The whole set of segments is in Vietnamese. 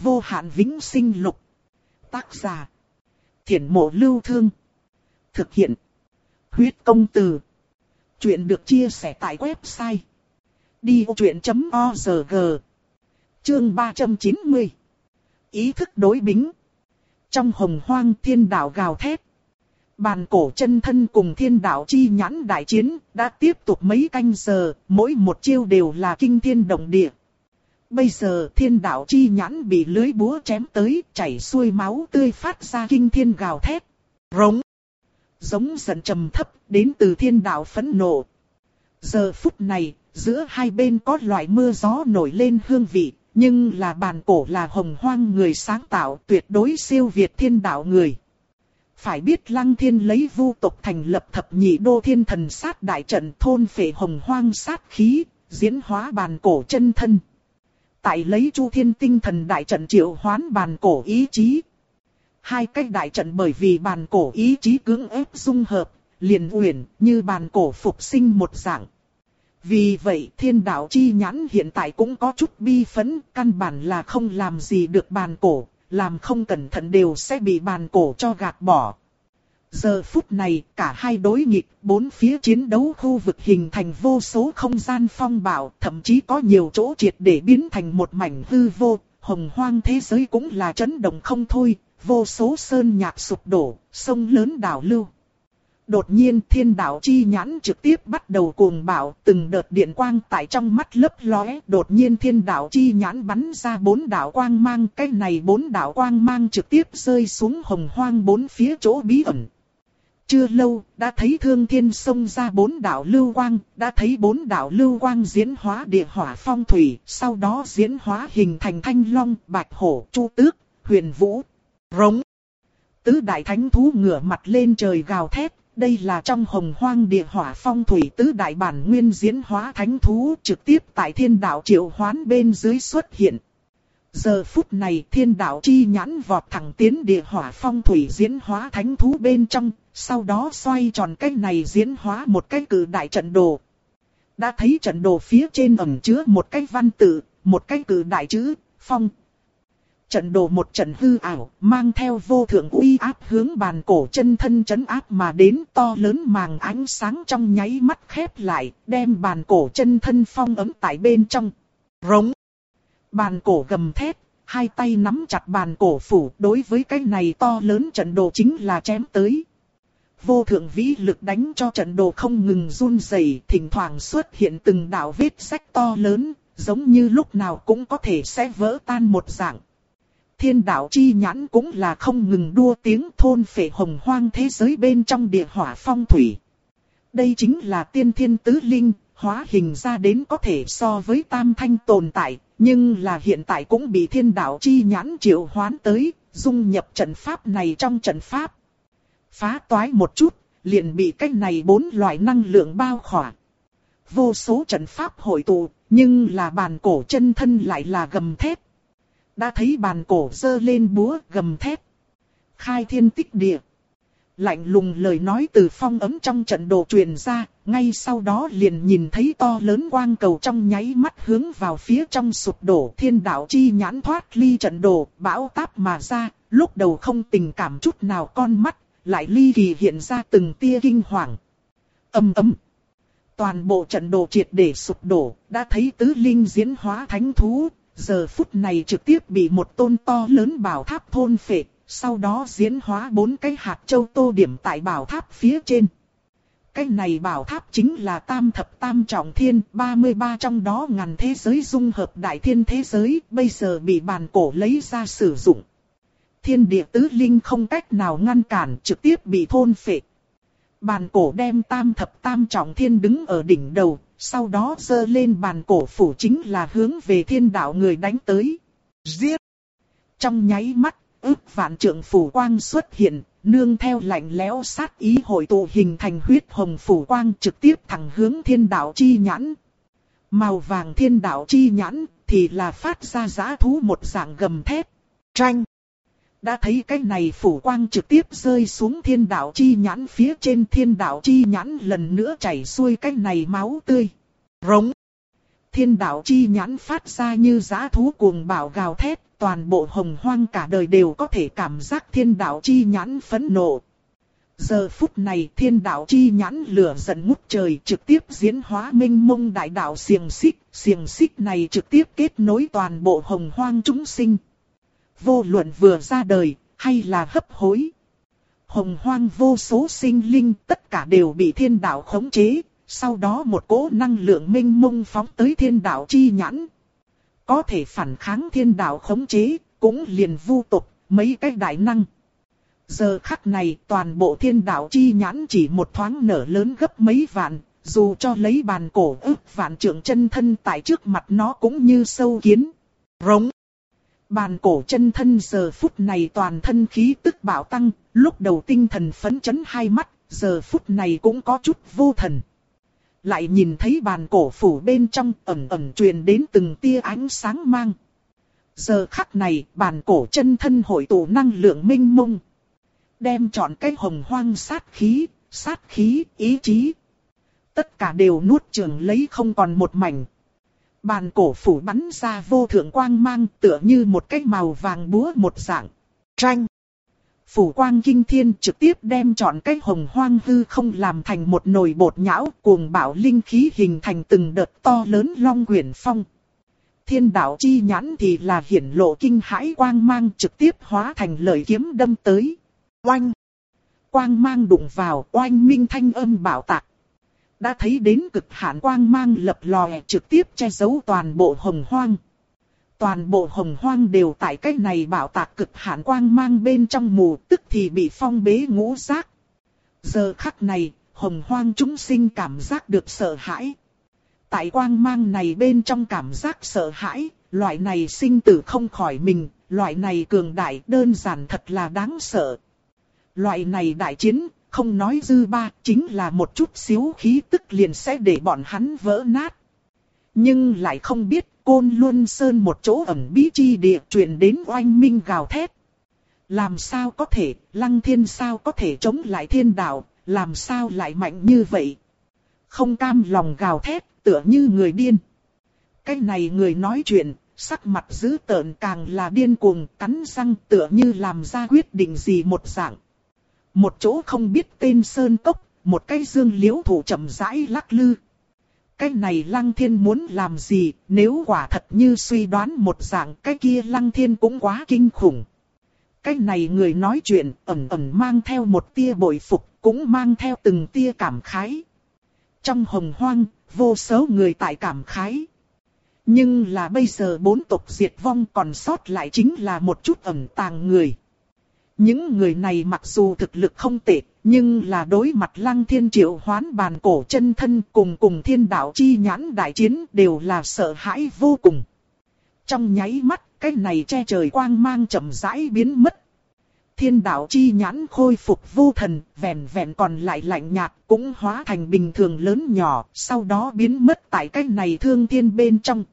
vô hạn vĩnh sinh lục. Tác giả. Thiển mộ lưu thương. Thực hiện. Huyết công từ. Chuyện được chia sẻ tại website. Đi vô chuyện.org Chương 390 Ý thức đối bính Trong hồng hoang thiên đạo gào thét Bàn cổ chân thân cùng thiên đạo chi nhãn đại chiến đã tiếp tục mấy canh giờ, mỗi một chiêu đều là kinh thiên động địa. Bây giờ thiên đạo chi nhãn bị lưới búa chém tới, chảy xuôi máu tươi phát ra kinh thiên gào thét. Rống. Giống giận trầm thấp, đến từ thiên đạo phẫn nộ. Giờ phút này, giữa hai bên có loại mưa gió nổi lên hương vị, nhưng là bàn cổ là hồng hoang người sáng tạo tuyệt đối siêu việt thiên đạo người. Phải biết lăng thiên lấy vu tộc thành lập thập nhị đô thiên thần sát đại trận thôn phệ hồng hoang sát khí, diễn hóa bàn cổ chân thân. Tại lấy chu thiên tinh thần đại trận triệu hoán bàn cổ ý chí. Hai cách đại trận bởi vì bàn cổ ý chí cưỡng ép dung hợp, liền uyển như bàn cổ phục sinh một dạng. Vì vậy thiên đạo chi nhãn hiện tại cũng có chút bi phấn, căn bản là không làm gì được bàn cổ, làm không cẩn thận đều sẽ bị bàn cổ cho gạt bỏ. Giờ phút này, cả hai đối nghịch, bốn phía chiến đấu khu vực hình thành vô số không gian phong bạo, thậm chí có nhiều chỗ triệt để biến thành một mảnh hư vô, hồng hoang thế giới cũng là chấn động không thôi, vô số sơn nhạc sụp đổ, sông lớn đảo lưu. Đột nhiên thiên đạo chi nhãn trực tiếp bắt đầu cuồng bạo, từng đợt điện quang tại trong mắt lấp lóe, đột nhiên thiên đạo chi nhãn bắn ra bốn đạo quang mang, cái này bốn đạo quang mang trực tiếp rơi xuống hồng hoang bốn phía chỗ bí ẩn. Chưa lâu, đã thấy thương thiên sông ra bốn đạo lưu quang, đã thấy bốn đạo lưu quang diễn hóa địa hỏa phong thủy, sau đó diễn hóa hình thành thanh long, bạch hổ, chu tước, huyền vũ, rống. Tứ đại thánh thú ngửa mặt lên trời gào thét, đây là trong hồng hoang địa hỏa phong thủy tứ đại bản nguyên diễn hóa thánh thú trực tiếp tại thiên đạo triệu hoán bên dưới xuất hiện. Giờ phút này thiên đạo chi nhãn vọt thẳng tiến địa hỏa phong thủy diễn hóa thánh thú bên trong, sau đó xoay tròn cái này diễn hóa một cái cử đại trận đồ. Đã thấy trận đồ phía trên ẩn chứa một cái văn tự, một cái cử đại chữ, phong, trận đồ một trận hư ảo, mang theo vô thượng uy áp hướng bàn cổ chân thân chấn áp mà đến to lớn màng ánh sáng trong nháy mắt khép lại, đem bàn cổ chân thân phong ấm tại bên trong. Rống. Bàn cổ gầm thét, hai tay nắm chặt bàn cổ phủ đối với cái này to lớn trận đồ chính là chém tới. Vô thượng vĩ lực đánh cho trận đồ không ngừng run rẩy, thỉnh thoảng xuất hiện từng đạo vết sách to lớn, giống như lúc nào cũng có thể sẽ vỡ tan một dạng thiên đạo chi nhãn cũng là không ngừng đua tiếng thôn phệ hồng hoang thế giới bên trong địa hỏa phong thủy. Đây chính là tiên thiên tứ linh, hóa hình ra đến có thể so với tam thanh tồn tại, nhưng là hiện tại cũng bị thiên đạo chi nhãn triệu hoán tới, dung nhập trận pháp này trong trận pháp. Phá toái một chút, liền bị cách này bốn loại năng lượng bao khỏa. Vô số trận pháp hội tụ, nhưng là bàn cổ chân thân lại là gầm thép, đã thấy bàn cổ dơ lên búa gầm thép. Khai thiên tích địa. Lạnh lùng lời nói từ phong ấm trong trận đồ truyền ra, ngay sau đó liền nhìn thấy to lớn quang cầu trong nháy mắt hướng vào phía trong sụp đổ thiên đạo chi nhãn thoát ly trận đồ, bão táp mà ra, lúc đầu không tình cảm chút nào con mắt, lại ly kỳ hiện ra từng tia kinh hoàng. Âm ấm. Toàn bộ trận đồ triệt để sụp đổ, đã thấy tứ linh diễn hóa thánh thú, giờ phút này trực tiếp bị một tôn to lớn bảo tháp thôn phệ, sau đó diễn hóa bốn cái hạt châu tô điểm tại bảo tháp phía trên. Cái này bảo tháp chính là tam thập tam trọng thiên, 33 trong đó ngàn thế giới dung hợp đại thiên thế giới, bây giờ bị bàn cổ lấy ra sử dụng. Thiên địa tứ linh không cách nào ngăn cản, trực tiếp bị thôn phệ. Bàn cổ đem tam thập tam trọng thiên đứng ở đỉnh đầu, sau đó dơ lên bàn cổ phủ chính là hướng về thiên đạo người đánh tới. Giết! Trong nháy mắt, ước vạn trượng phủ quang xuất hiện, nương theo lạnh lẽo sát ý hội tụ hình thành huyết hồng phủ quang trực tiếp thẳng hướng thiên đạo chi nhãn. Màu vàng thiên đạo chi nhãn thì là phát ra giã thú một dạng gầm thép. Tranh! Đã thấy cái này phủ quang trực tiếp rơi xuống thiên đạo chi nhãn phía trên thiên đạo chi nhãn lần nữa chảy xuôi cái này máu tươi. Rống. Thiên đạo chi nhãn phát ra như giã thú cuồng bạo gào thét, toàn bộ hồng hoang cả đời đều có thể cảm giác thiên đạo chi nhãn phẫn nộ. Giờ phút này thiên đạo chi nhãn lửa giận ngút trời trực tiếp diễn hóa minh mông đại đạo xiềng xích, xiềng xích này trực tiếp kết nối toàn bộ hồng hoang chúng sinh. Vô luận vừa ra đời, hay là hấp hối. Hồng hoang vô số sinh linh tất cả đều bị thiên đạo khống chế, sau đó một cỗ năng lượng minh mông phóng tới thiên đạo chi nhãn. Có thể phản kháng thiên đạo khống chế, cũng liền vu tục, mấy cái đại năng. Giờ khắc này toàn bộ thiên đạo chi nhãn chỉ một thoáng nở lớn gấp mấy vạn, dù cho lấy bàn cổ ức vạn trưởng chân thân tại trước mặt nó cũng như sâu kiến. Rống. Bàn cổ chân thân giờ phút này toàn thân khí tức bạo tăng, lúc đầu tinh thần phấn chấn hai mắt, giờ phút này cũng có chút vô thần. Lại nhìn thấy bàn cổ phủ bên trong ẩn ẩn truyền đến từng tia ánh sáng mang. Giờ khắc này bàn cổ chân thân hội tụ năng lượng minh mông. Đem chọn cái hồng hoang sát khí, sát khí, ý chí. Tất cả đều nuốt trường lấy không còn một mảnh. Bàn cổ phủ bắn ra vô thượng quang mang tựa như một cái màu vàng búa một dạng. Tranh. Phủ quang kinh thiên trực tiếp đem chọn cái hồng hoang hư không làm thành một nồi bột nhão, cuồng bạo linh khí hình thành từng đợt to lớn long quyển phong. Thiên đạo chi nhãn thì là hiển lộ kinh hãi quang mang trực tiếp hóa thành lời kiếm đâm tới. Oanh! Quang mang đụng vào, oanh minh thanh âm bảo tạc. Đã thấy đến cực hạn quang mang lập lòe trực tiếp che giấu toàn bộ hồng hoang. Toàn bộ hồng hoang đều tại cái này bảo tạc cực hạn quang mang bên trong mù tức thì bị phong bế ngũ giác. Giờ khắc này, hồng hoang chúng sinh cảm giác được sợ hãi. Tại quang mang này bên trong cảm giác sợ hãi, loại này sinh tử không khỏi mình, loại này cường đại đơn giản thật là đáng sợ. Loại này đại chiến, không nói dư ba, chính là một chút xíu khí tức liền sẽ để bọn hắn vỡ nát. Nhưng lại không biết côn luân sơn một chỗ ẩn bí chi địa truyền đến oanh minh gào thét. Làm sao có thể, lăng thiên sao có thể chống lại thiên đạo, làm sao lại mạnh như vậy? Không cam lòng gào thét, tựa như người điên. Cái này người nói chuyện, sắc mặt dữ tợn càng là điên cuồng, cắn răng tựa như làm ra quyết định gì một dạng. Một chỗ không biết tên sơn cốc, một cái dương liễu thủ chậm rãi lắc lư. Cái này lăng thiên muốn làm gì, nếu quả thật như suy đoán một dạng cái kia lăng thiên cũng quá kinh khủng. Cái này người nói chuyện ẩn ẩn mang theo một tia bội phục, cũng mang theo từng tia cảm khái. Trong hồng hoang, vô số người tại cảm khái. Nhưng là bây giờ bốn tộc diệt vong còn sót lại chính là một chút ẩn tàng người. Những người này mặc dù thực lực không tệ, nhưng là đối mặt lăng thiên triệu hoán bàn cổ chân thân cùng cùng thiên đạo chi nhãn đại chiến đều là sợ hãi vô cùng. Trong nháy mắt, cái này che trời quang mang chậm rãi biến mất. Thiên đạo chi nhãn khôi phục vô thần, vẹn vẹn còn lại lạnh nhạt, cũng hóa thành bình thường lớn nhỏ, sau đó biến mất tại cái này thương thiên bên trong.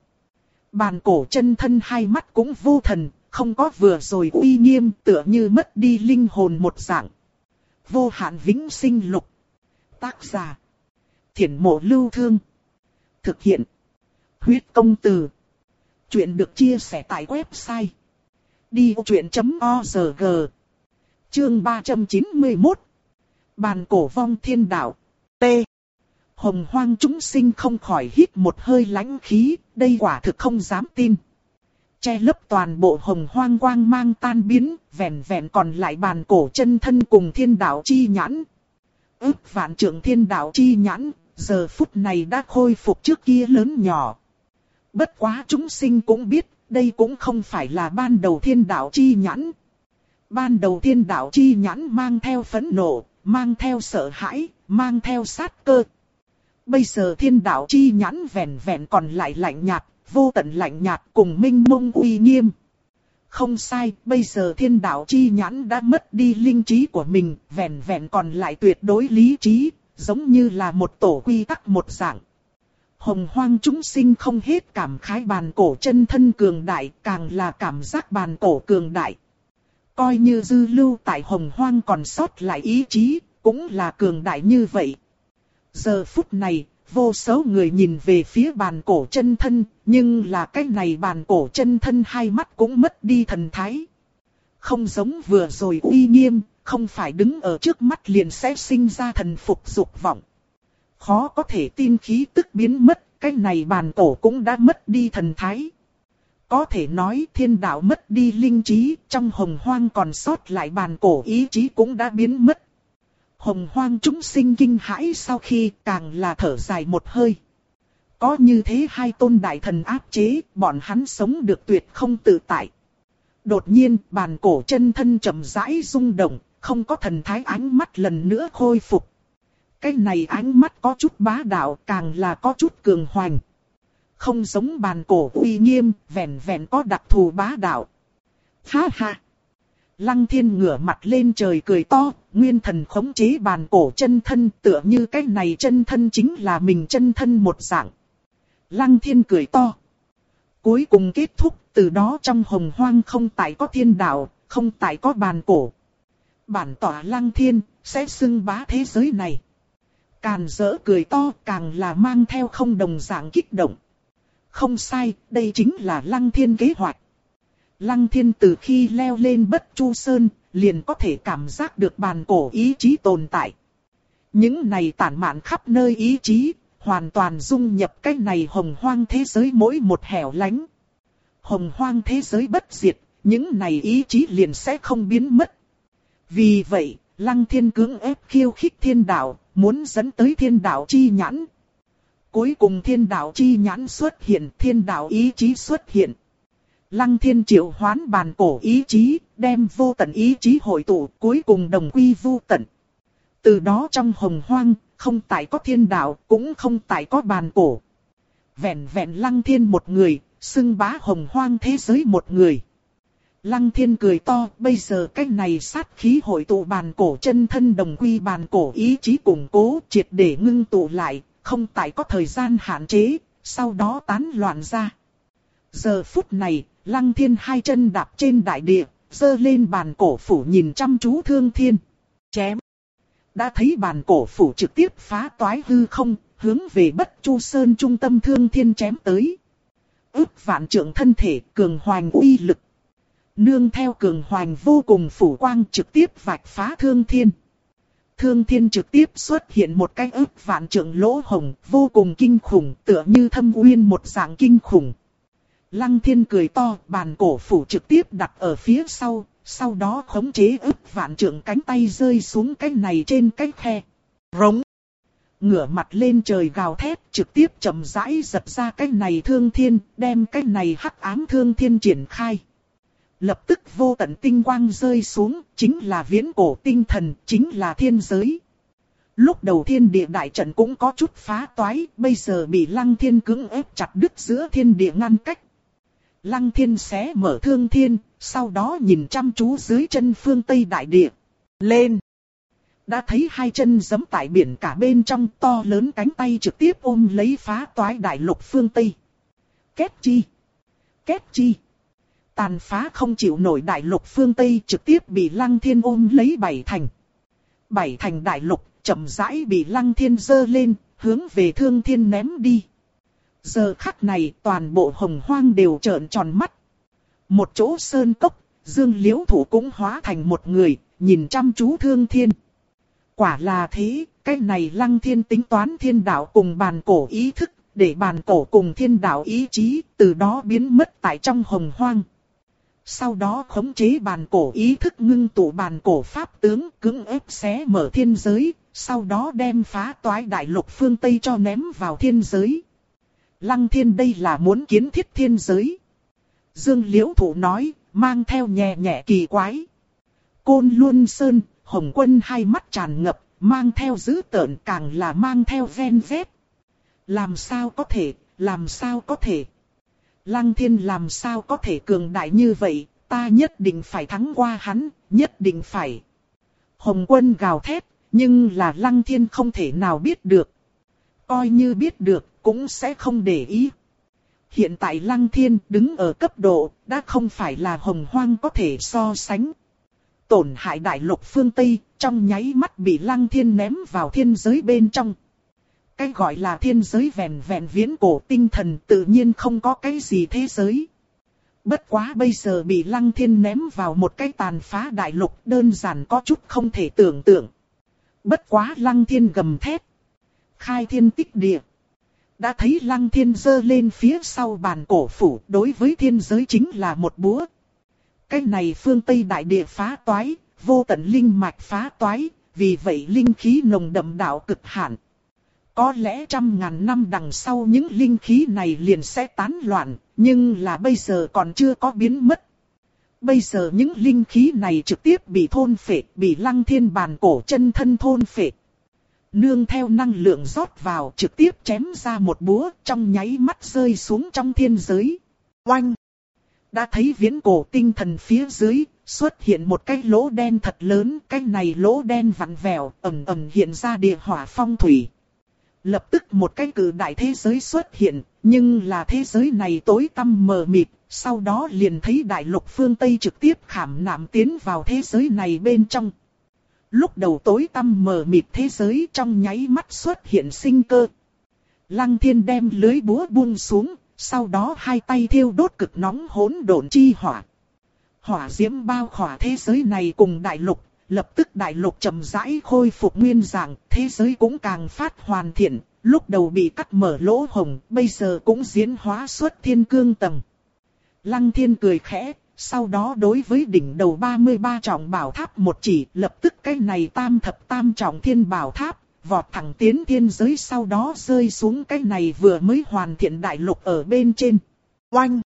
Bàn cổ chân thân hai mắt cũng vô thần, không có vừa rồi uy nghiêm tựa như mất đi linh hồn một dạng. Vô hạn vĩnh sinh lục. Tác giả. Thiển mộ lưu thương. Thực hiện. Huyết công từ. Chuyện được chia sẻ tại website. Đi truyện.org Chương 391 Bàn cổ vong thiên đạo T Hồng hoang chúng sinh không khỏi hít một hơi lãnh khí, đây quả thực không dám tin che lấp toàn bộ hồng hoang quang mang tan biến, vẹn vẹn còn lại bàn cổ chân thân cùng thiên đạo chi nhãn. Ước vạn trưởng thiên đạo chi nhãn, giờ phút này đã khôi phục trước kia lớn nhỏ. Bất quá chúng sinh cũng biết, đây cũng không phải là ban đầu thiên đạo chi nhãn. Ban đầu thiên đạo chi nhãn mang theo phẫn nộ, mang theo sợ hãi, mang theo sát cơ. Bây giờ thiên đạo chi nhãn vẹn vẹn còn lại lạnh nhạt, vô tận lạnh nhạt cùng minh mông uy nghiêm. Không sai, bây giờ thiên đạo chi nhãn đã mất đi linh trí của mình, vẹn vẹn còn lại tuyệt đối lý trí, giống như là một tổ quy tắc một dạng. Hồng hoang chúng sinh không hết cảm khái bàn cổ chân thân cường đại, càng là cảm giác bàn cổ cường đại. Coi như dư lưu tại hồng hoang còn sót lại ý chí, cũng là cường đại như vậy. Giờ phút này, vô số người nhìn về phía bàn cổ chân thân, nhưng là cái này bàn cổ chân thân hai mắt cũng mất đi thần thái. Không giống vừa rồi uy nghiêm, không phải đứng ở trước mắt liền sẽ sinh ra thần phục dục vọng. Khó có thể tin khí tức biến mất, cái này bàn cổ cũng đã mất đi thần thái. Có thể nói thiên đạo mất đi linh trí, trong hồng hoang còn sót lại bàn cổ ý chí cũng đã biến mất. Hồng hoang chúng sinh kinh hãi sau khi càng là thở dài một hơi. Có như thế hai tôn đại thần áp chế, bọn hắn sống được tuyệt không tự tại. Đột nhiên, bàn cổ chân thân chậm rãi rung động, không có thần thái ánh mắt lần nữa khôi phục. Cái này ánh mắt có chút bá đạo, càng là có chút cường hoành. Không giống bàn cổ uy nghiêm, vẹn vẹn có đặc thù bá đạo. Ha ha! Lăng thiên ngửa mặt lên trời cười to, nguyên thần khống chế bàn cổ chân thân tựa như cái này chân thân chính là mình chân thân một dạng. Lăng thiên cười to. Cuối cùng kết thúc, từ đó trong hồng hoang không tại có thiên đạo, không tại có bàn cổ. Bản tỏa lăng thiên, sẽ xưng bá thế giới này. Càn dỡ cười to càng là mang theo không đồng dạng kích động. Không sai, đây chính là lăng thiên kế hoạch. Lăng thiên từ khi leo lên bất chu sơn, liền có thể cảm giác được bàn cổ ý chí tồn tại. Những này tản mạn khắp nơi ý chí, hoàn toàn dung nhập cái này hồng hoang thế giới mỗi một hẻo lánh. Hồng hoang thế giới bất diệt, những này ý chí liền sẽ không biến mất. Vì vậy, Lăng Thiên cưỡng ép khiêu khích thiên đạo, muốn dẫn tới thiên đạo chi nhãn. Cuối cùng thiên đạo chi nhãn xuất hiện, thiên đạo ý chí xuất hiện. Lăng thiên triệu hoán bàn cổ ý chí, đem vô tận ý chí hội tụ, cuối cùng đồng quy vô tận. Từ đó trong hồng hoang, không tại có thiên đạo, cũng không tại có bàn cổ. Vẹn vẹn lăng thiên một người, xưng bá hồng hoang thế giới một người. Lăng thiên cười to, bây giờ cách này sát khí hội tụ bàn cổ chân thân đồng quy bàn cổ ý chí củng cố, triệt để ngưng tụ lại, không tại có thời gian hạn chế, sau đó tán loạn ra. Giờ phút này, lăng thiên hai chân đạp trên đại địa, dơ lên bàn cổ phủ nhìn chăm chú thương thiên. Chém. Đã thấy bàn cổ phủ trực tiếp phá toái hư không, hướng về bất chu sơn trung tâm thương thiên chém tới. Ước vạn trưởng thân thể cường hoành uy lực. Nương theo cường hoành vô cùng phủ quang trực tiếp vạch phá thương thiên. Thương thiên trực tiếp xuất hiện một cái ức vạn trưởng lỗ hồng vô cùng kinh khủng tựa như thâm uyên một dạng kinh khủng. Lăng thiên cười to bàn cổ phủ trực tiếp đặt ở phía sau, sau đó khống chế ức vạn trưởng cánh tay rơi xuống cái này trên cái khe. Rống. Ngửa mặt lên trời gào thét trực tiếp chậm rãi giật ra cái này thương thiên, đem cái này hắc ám thương thiên triển khai. Lập tức vô tận tinh quang rơi xuống, chính là viễn cổ tinh thần, chính là thiên giới. Lúc đầu thiên địa đại trận cũng có chút phá toái, bây giờ bị lăng thiên cứng ép chặt đứt giữa thiên địa ngăn cách. Lăng thiên xé mở thương thiên, sau đó nhìn chăm chú dưới chân phương Tây đại địa. Lên! Đã thấy hai chân giẫm tại biển cả bên trong to lớn cánh tay trực tiếp ôm lấy phá toái đại lục phương Tây. Kết chi! Kết chi! Tàn phá không chịu nổi đại lục phương Tây trực tiếp bị lăng thiên ôm lấy bảy thành. Bảy thành đại lục chậm rãi bị lăng thiên dơ lên, hướng về thương thiên ném đi. Giờ khắc này toàn bộ hồng hoang đều trợn tròn mắt. Một chỗ sơn cốc, dương liễu thủ cũng hóa thành một người, nhìn chăm chú thương thiên. Quả là thế, cái này lăng thiên tính toán thiên đạo cùng bàn cổ ý thức, để bàn cổ cùng thiên đạo ý chí, từ đó biến mất tại trong hồng hoang. Sau đó khống chế bàn cổ ý thức ngưng tụ bàn cổ pháp tướng cứng ép xé mở thiên giới, sau đó đem phá toái đại lục phương Tây cho ném vào thiên giới. Lăng thiên đây là muốn kiến thiết thiên giới. Dương Liễu Thủ nói, mang theo nhẹ nhẹ kỳ quái. Côn Luân Sơn, Hồng Quân hai mắt tràn ngập, mang theo dữ tợn càng là mang theo ven vết. Làm sao có thể, làm sao có thể. Lăng thiên làm sao có thể cường đại như vậy, ta nhất định phải thắng qua hắn, nhất định phải. Hồng quân gào thét, nhưng là lăng thiên không thể nào biết được. Coi như biết được, cũng sẽ không để ý. Hiện tại lăng thiên đứng ở cấp độ, đã không phải là hồng hoang có thể so sánh. Tổn hại đại lục phương Tây, trong nháy mắt bị lăng thiên ném vào thiên giới bên trong. Cái gọi là thiên giới vẹn vẹn viễn cổ tinh thần tự nhiên không có cái gì thế giới. Bất quá bây giờ bị lăng thiên ném vào một cái tàn phá đại lục đơn giản có chút không thể tưởng tượng. Bất quá lăng thiên gầm thét. Khai thiên tích địa. Đã thấy lăng thiên dơ lên phía sau bàn cổ phủ đối với thiên giới chính là một búa. Cái này phương Tây đại địa phá toái, vô tận linh mạch phá toái, vì vậy linh khí nồng đậm đạo cực hạn. Có lẽ trăm ngàn năm đằng sau những linh khí này liền sẽ tán loạn, nhưng là bây giờ còn chưa có biến mất. Bây giờ những linh khí này trực tiếp bị thôn phệ, bị lăng thiên bàn cổ chân thân thôn phệ. Nương theo năng lượng rót vào trực tiếp chém ra một búa trong nháy mắt rơi xuống trong thiên giới. Oanh! Đã thấy viễn cổ tinh thần phía dưới, xuất hiện một cái lỗ đen thật lớn, cái này lỗ đen vặn vẹo, ẩm ẩm hiện ra địa hỏa phong thủy. Lập tức một cái cử đại thế giới xuất hiện, nhưng là thế giới này tối tăm mờ mịt, sau đó liền thấy đại lục phương Tây trực tiếp khảm nạm tiến vào thế giới này bên trong. Lúc đầu tối tăm mờ mịt thế giới trong nháy mắt xuất hiện sinh cơ. Lăng thiên đem lưới búa buông xuống, sau đó hai tay thiêu đốt cực nóng hỗn độn chi hỏa. Hỏa diễm bao khỏa thế giới này cùng đại lục, lập tức đại lục chậm rãi khôi phục nguyên dạng, thế giới cũng càng phát hoàn thiện, lúc đầu bị cắt mở lỗ hồng, bây giờ cũng diễn hóa xuất thiên cương tầng. Lăng thiên cười khẽ, sau đó đối với đỉnh đầu 33 trọng bảo tháp một chỉ, lập tức cái này tam thập tam trọng thiên bảo tháp, vọt thẳng tiến thiên giới sau đó rơi xuống cái này vừa mới hoàn thiện đại lục ở bên trên. Oanh!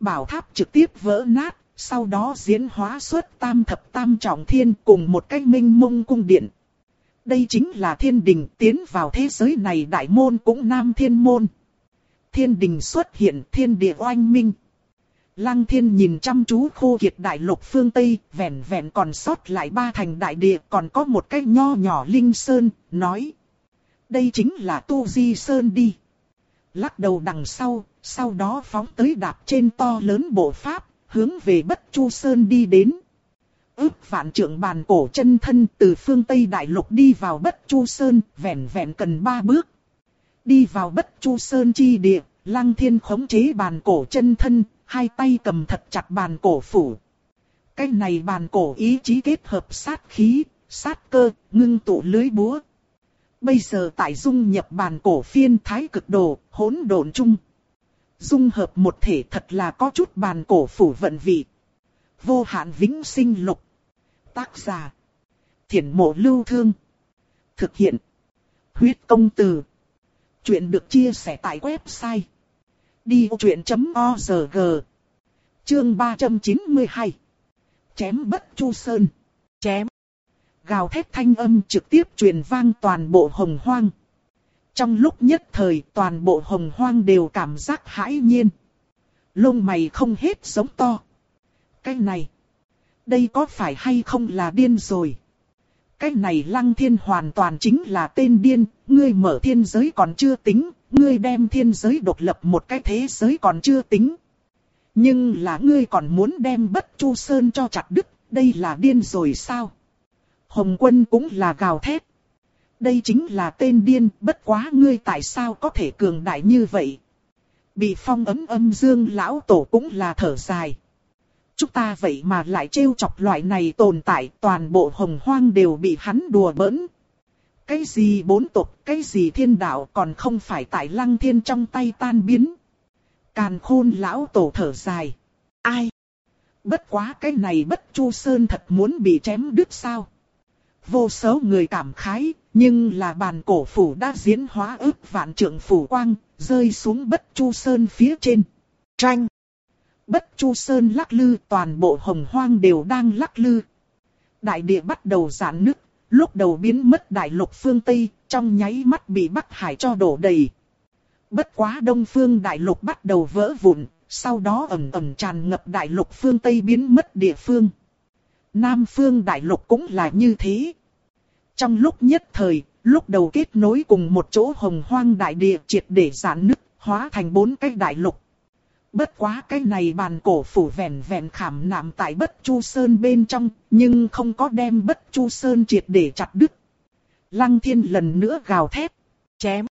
Bảo tháp trực tiếp vỡ nát, sau đó diễn hóa xuất tam thập tam trọng thiên cùng một cái minh mông cung điện. Đây chính là thiên đình tiến vào thế giới này đại môn cũng nam thiên môn. Thiên đình xuất hiện thiên địa oanh minh. Lăng thiên nhìn chăm chú khô kiệt đại lục phương Tây, vẹn vẹn còn sót lại ba thành đại địa, còn có một cái nho nhỏ linh sơn, nói. Đây chính là tu di sơn đi. Lắc đầu đằng sau, sau đó phóng tới đạp trên to lớn bộ pháp, hướng về bất chu sơn đi đến. Ước vạn trưởng bàn cổ chân thân từ phương Tây đại lục đi vào bất chu sơn, vẹn vẹn cần ba bước. Đi vào bất chu sơn chi địa, lăng thiên khống chế bàn cổ chân thân, hai tay cầm thật chặt bàn cổ phủ. Cái này bàn cổ ý chí kết hợp sát khí, sát cơ, ngưng tụ lưới búa. Bây giờ tại dung nhập bàn cổ phiên thái cực đồ, hỗn độn chung. Dung hợp một thể thật là có chút bàn cổ phủ vận vị. Vô hạn vĩnh sinh lục. Tác giả. Thiển mộ lưu thương. Thực hiện. Huyết công từ. Chuyện được chia sẻ tại website Đi truyện.org Chương 392 Chém bất chu sơn Chém Gào thét thanh âm trực tiếp truyền vang toàn bộ hồng hoang. Trong lúc nhất thời, toàn bộ hồng hoang đều cảm giác hãi nhiên. Lông mày không hết sống to. Cái này. Đây có phải hay không là điên rồi? Cái này lăng thiên hoàn toàn chính là tên điên, ngươi mở thiên giới còn chưa tính, ngươi đem thiên giới độc lập một cái thế giới còn chưa tính. Nhưng là ngươi còn muốn đem bất chu sơn cho chặt đứt, đây là điên rồi sao? Hồng quân cũng là gào thét. Đây chính là tên điên, bất quá ngươi tại sao có thể cường đại như vậy? Bị phong ấm âm dương lão tổ cũng là thở dài. Chúng ta vậy mà lại trêu chọc loại này tồn tại toàn bộ hồng hoang đều bị hắn đùa bỡn. Cái gì bốn tộc, cái gì thiên đạo còn không phải tại lăng thiên trong tay tan biến. Càn khôn lão tổ thở dài. Ai? Bất quá cái này bất chu sơn thật muốn bị chém đứt sao? Vô số người cảm khái, nhưng là bàn cổ phủ đã diễn hóa ước vạn trượng phủ quang, rơi xuống bất chu sơn phía trên. Tranh! Bất chu sơn lắc lư toàn bộ hồng hoang đều đang lắc lư. Đại địa bắt đầu giãn nứt, lúc đầu biến mất đại lục phương Tây, trong nháy mắt bị Bắc Hải cho đổ đầy. Bất quá đông phương đại lục bắt đầu vỡ vụn, sau đó ẩm ẩm tràn ngập đại lục phương Tây biến mất địa phương. Nam phương đại lục cũng là như thế. Trong lúc nhất thời, lúc đầu kết nối cùng một chỗ hồng hoang đại địa triệt để giãn nứt, hóa thành bốn cái đại lục. Bất quá cái này bàn cổ phủ vẹn vẹn khảm nạm tại bất chu sơn bên trong, nhưng không có đem bất chu sơn triệt để chặt đứt. Lăng thiên lần nữa gào thét, chém.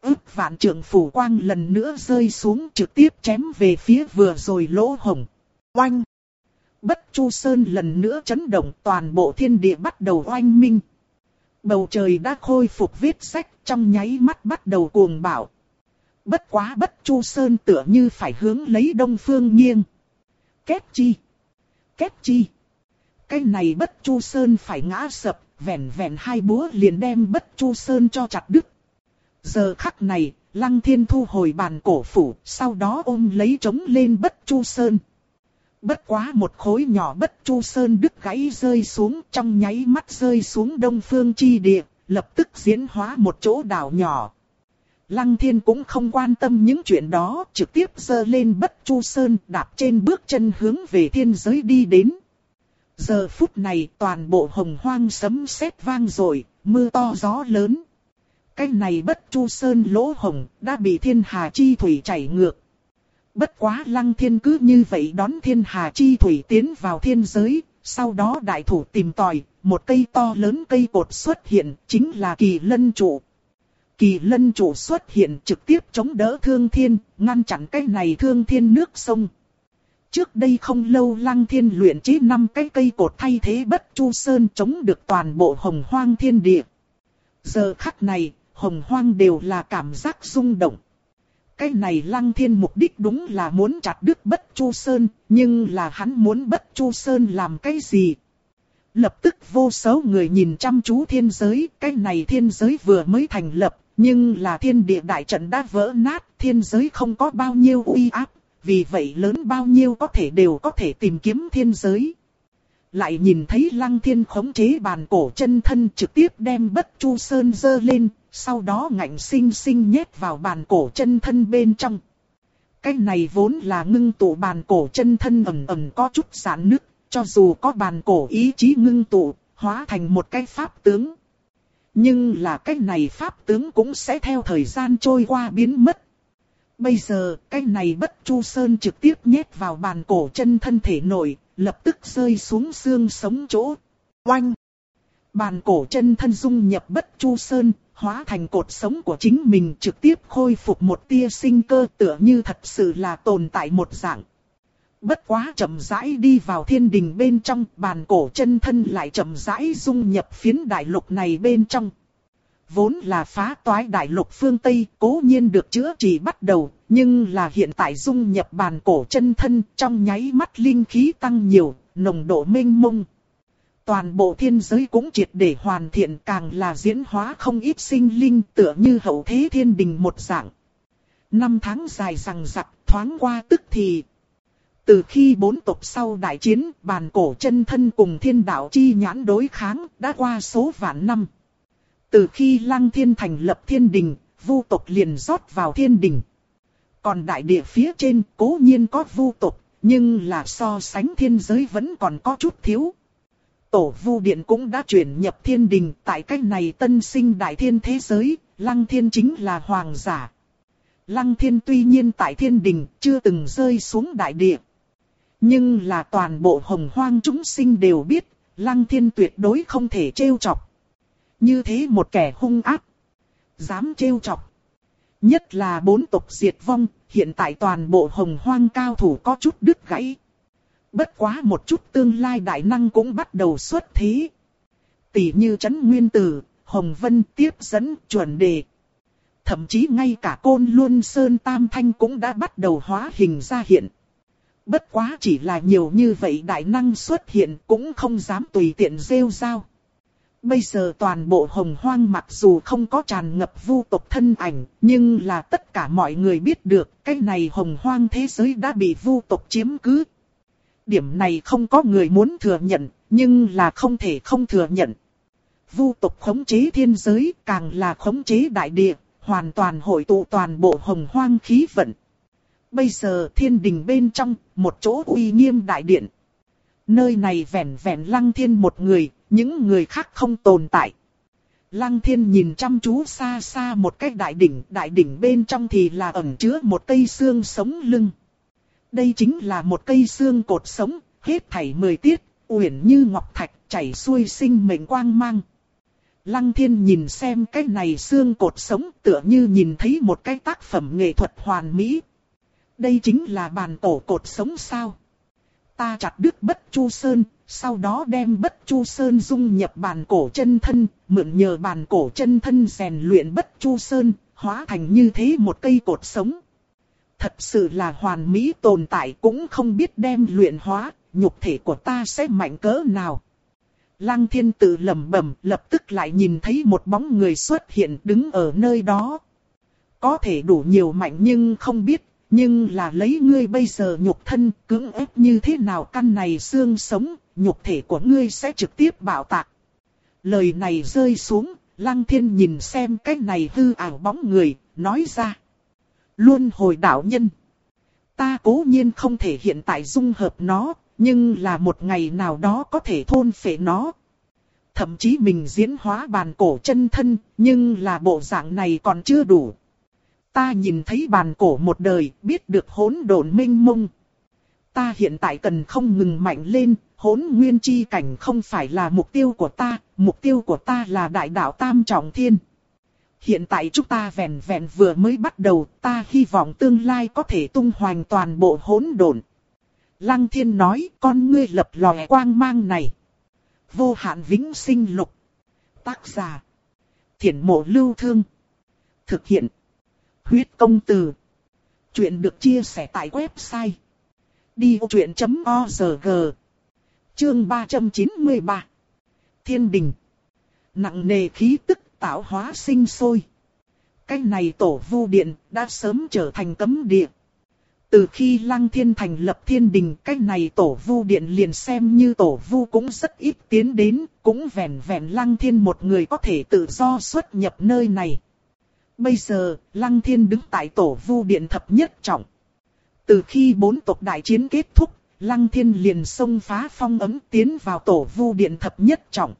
Ước vạn trưởng phủ quang lần nữa rơi xuống trực tiếp chém về phía vừa rồi lỗ hồng. Oanh! Bất Chu Sơn lần nữa chấn động toàn bộ thiên địa bắt đầu oanh minh. Bầu trời đã khôi phục vết sách trong nháy mắt bắt đầu cuồng bạo. Bất quá Bất Chu Sơn tựa như phải hướng lấy đông phương nghiêng. Kết chi! Kết chi! Cái này Bất Chu Sơn phải ngã sập, vẹn vẹn hai búa liền đem Bất Chu Sơn cho chặt đứt. Giờ khắc này, Lăng Thiên thu hồi bàn cổ phủ, sau đó ôm lấy trống lên Bất Chu Sơn. Bất quá một khối nhỏ Bất Chu Sơn đứt gãy rơi xuống trong nháy mắt rơi xuống đông phương chi địa, lập tức diễn hóa một chỗ đảo nhỏ. Lăng Thiên cũng không quan tâm những chuyện đó, trực tiếp dơ lên Bất Chu Sơn đạp trên bước chân hướng về thiên giới đi đến. Giờ phút này toàn bộ hồng hoang sấm sét vang rồi, mưa to gió lớn. Cái này bất chu sơn lỗ hồng đã bị thiên hà chi thủy chảy ngược. Bất quá lăng thiên cứ như vậy đón thiên hà chi thủy tiến vào thiên giới, sau đó đại thủ tìm tòi, một cây to lớn cây cột xuất hiện, chính là kỳ lân trụ. Kỳ lân trụ xuất hiện trực tiếp chống đỡ thương thiên, ngăn chặn cái này thương thiên nước sông. Trước đây không lâu lăng thiên luyện chế năm cái cây cột thay thế bất chu sơn chống được toàn bộ hồng hoang thiên địa. Giờ khắc này, hồng hoang đều là cảm giác rung động. Cái này lăng thiên mục đích đúng là muốn chặt đứt bất chu sơn, nhưng là hắn muốn bất chu sơn làm cái gì? Lập tức vô số người nhìn chăm chú thiên giới, cái này thiên giới vừa mới thành lập, nhưng là thiên địa đại trận đã vỡ nát, thiên giới không có bao nhiêu uy áp, vì vậy lớn bao nhiêu có thể đều có thể tìm kiếm thiên giới. Lại nhìn thấy lăng thiên khống chế bàn cổ chân thân trực tiếp đem bất chu sơn dơ lên, sau đó ngạnh sinh sinh nhét vào bàn cổ chân thân bên trong. Cái này vốn là ngưng tụ bàn cổ chân thân ẩm ẩm có chút giãn nứt, cho dù có bàn cổ ý chí ngưng tụ, hóa thành một cái pháp tướng. Nhưng là cái này pháp tướng cũng sẽ theo thời gian trôi qua biến mất. Bây giờ, cái này bất chu sơn trực tiếp nhét vào bàn cổ chân thân thể nổi, lập tức rơi xuống xương sống chỗ. Oanh! Bàn cổ chân thân dung nhập bất chu sơn, hóa thành cột sống của chính mình trực tiếp khôi phục một tia sinh cơ tựa như thật sự là tồn tại một dạng. Bất quá chậm rãi đi vào thiên đình bên trong, bàn cổ chân thân lại chậm rãi dung nhập phiến đại lục này bên trong. Vốn là phá toái đại lục phương Tây, cố nhiên được chữa trị bắt đầu, nhưng là hiện tại dung nhập bàn cổ chân thân trong nháy mắt linh khí tăng nhiều, nồng độ mênh mông. Toàn bộ thiên giới cũng triệt để hoàn thiện càng là diễn hóa không ít sinh linh tựa như hậu thế thiên đình một dạng. Năm tháng dài rằng rặc thoáng qua tức thì. Từ khi bốn tộc sau đại chiến, bàn cổ chân thân cùng thiên đạo chi nhãn đối kháng đã qua số vạn năm. Từ khi lăng thiên thành lập thiên đình, vu tộc liền rót vào thiên đình. Còn đại địa phía trên cố nhiên có vu tộc, nhưng là so sánh thiên giới vẫn còn có chút thiếu. Tổ vu điện cũng đã chuyển nhập thiên đình tại cách này tân sinh đại thiên thế giới, lăng thiên chính là hoàng giả. Lăng thiên tuy nhiên tại thiên đình chưa từng rơi xuống đại địa. Nhưng là toàn bộ hồng hoang chúng sinh đều biết, lăng thiên tuyệt đối không thể trêu chọc. Như thế một kẻ hung ác, dám trêu chọc. Nhất là bốn tộc diệt vong, hiện tại toàn bộ hồng hoang cao thủ có chút đứt gãy. Bất quá một chút tương lai đại năng cũng bắt đầu xuất thế. Tỷ như chấn nguyên tử, hồng vân tiếp dẫn, chuẩn đề. Thậm chí ngay cả côn luân sơn tam thanh cũng đã bắt đầu hóa hình ra hiện. Bất quá chỉ là nhiều như vậy đại năng xuất hiện cũng không dám tùy tiện rêu rao. Bây giờ toàn bộ hồng hoang mặc dù không có tràn ngập vu tộc thân ảnh, nhưng là tất cả mọi người biết được cái này hồng hoang thế giới đã bị vu tộc chiếm cứ. Điểm này không có người muốn thừa nhận, nhưng là không thể không thừa nhận. Vu tộc khống chế thiên giới càng là khống chế đại địa, hoàn toàn hội tụ toàn bộ hồng hoang khí vận. Bây giờ thiên đình bên trong, một chỗ uy nghiêm đại điện. Nơi này vẻn vẹn lăng thiên một người, những người khác không tồn tại. Lăng thiên nhìn chăm chú xa xa một cái đại đỉnh, đại đỉnh bên trong thì là ẩn chứa một cây xương sống lưng. Đây chính là một cây xương cột sống, hết thảy mười tiết, uyển như ngọc thạch, chảy xuôi sinh mệnh quang mang. Lăng thiên nhìn xem cái này xương cột sống tựa như nhìn thấy một cái tác phẩm nghệ thuật hoàn mỹ. Đây chính là bàn cổ cột sống sao. Ta chặt đứt bất chu sơn, sau đó đem bất chu sơn dung nhập bàn cổ chân thân, mượn nhờ bàn cổ chân thân rèn luyện bất chu sơn, hóa thành như thế một cây cột sống. Thật sự là hoàn mỹ tồn tại cũng không biết đem luyện hóa, nhục thể của ta sẽ mạnh cỡ nào. Lăng thiên tự lẩm bẩm lập tức lại nhìn thấy một bóng người xuất hiện đứng ở nơi đó. Có thể đủ nhiều mạnh nhưng không biết, nhưng là lấy ngươi bây giờ nhục thân cưỡng ép như thế nào căn này xương sống, nhục thể của ngươi sẽ trực tiếp bạo tạc. Lời này rơi xuống, lăng thiên nhìn xem cái này hư ảo bóng người, nói ra. Luôn hồi đạo nhân. Ta cố nhiên không thể hiện tại dung hợp nó, nhưng là một ngày nào đó có thể thôn phệ nó. Thậm chí mình diễn hóa bàn cổ chân thân, nhưng là bộ dạng này còn chưa đủ. Ta nhìn thấy bàn cổ một đời, biết được hỗn độn minh mông. Ta hiện tại cần không ngừng mạnh lên, hỗn nguyên chi cảnh không phải là mục tiêu của ta, mục tiêu của ta là đại đạo tam trọng thiên. Hiện tại chúng ta vẹn vẹn vừa mới bắt đầu, ta hy vọng tương lai có thể tung hoành toàn bộ hỗn độn. Lăng thiên nói, con ngươi lập lòe quang mang này. Vô hạn vĩnh sinh lục. Tác giả. Thiển mộ lưu thương. Thực hiện. Huyết công từ. Chuyện được chia sẻ tại website. Đi vô chuyện.org Chương 393 Thiên đình Nặng nề khí tức tạo hóa sinh sôi. Cái này tổ vu điện đã sớm trở thành cấm địa. Từ khi Lăng Thiên thành lập thiên đình cái này tổ vu điện liền xem như tổ vu cũng rất ít tiến đến, cũng vẹn vẹn Lăng Thiên một người có thể tự do xuất nhập nơi này. Bây giờ, Lăng Thiên đứng tại tổ vu điện thập nhất trọng. Từ khi bốn tộc đại chiến kết thúc, Lăng Thiên liền xông phá phong ấm tiến vào tổ vu điện thập nhất trọng.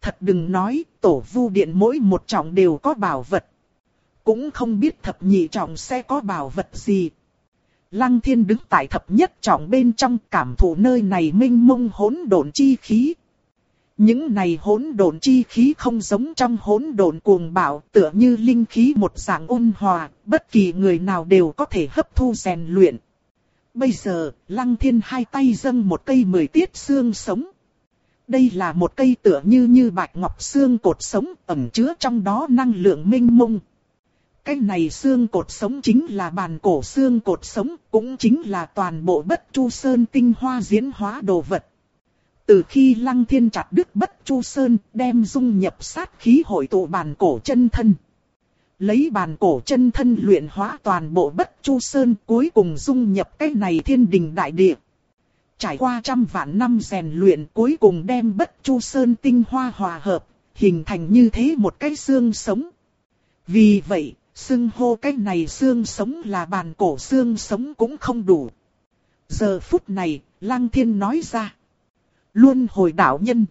Thật đừng nói, tổ vu điện mỗi một trọng đều có bảo vật. Cũng không biết thập nhị trọng sẽ có bảo vật gì. Lăng thiên đứng tại thập nhất trọng bên trong cảm thụ nơi này minh mông hỗn độn chi khí. Những này hỗn độn chi khí không giống trong hỗn độn cuồng bạo, tựa như linh khí một dạng ôn hòa, bất kỳ người nào đều có thể hấp thu rèn luyện. Bây giờ, Lăng Thiên hai tay dâng một cây mười tiết xương sống. Đây là một cây tựa như như bạch ngọc xương cột sống ẩn chứa trong đó năng lượng minh mông. Cái này xương cột sống chính là bàn cổ xương cột sống, cũng chính là toàn bộ bất chu sơn tinh hoa diễn hóa đồ vật. Từ khi lăng thiên chặt đứt bất chu sơn, đem dung nhập sát khí hội tụ bàn cổ chân thân. Lấy bàn cổ chân thân luyện hóa toàn bộ bất chu sơn cuối cùng dung nhập cái này thiên đình đại địa. Trải qua trăm vạn năm rèn luyện cuối cùng đem bất chu sơn tinh hoa hòa hợp, hình thành như thế một cái xương sống. Vì vậy, xưng hô cái này xương sống là bàn cổ xương sống cũng không đủ. Giờ phút này, Lăng Thiên nói ra. Luôn hồi đạo nhân.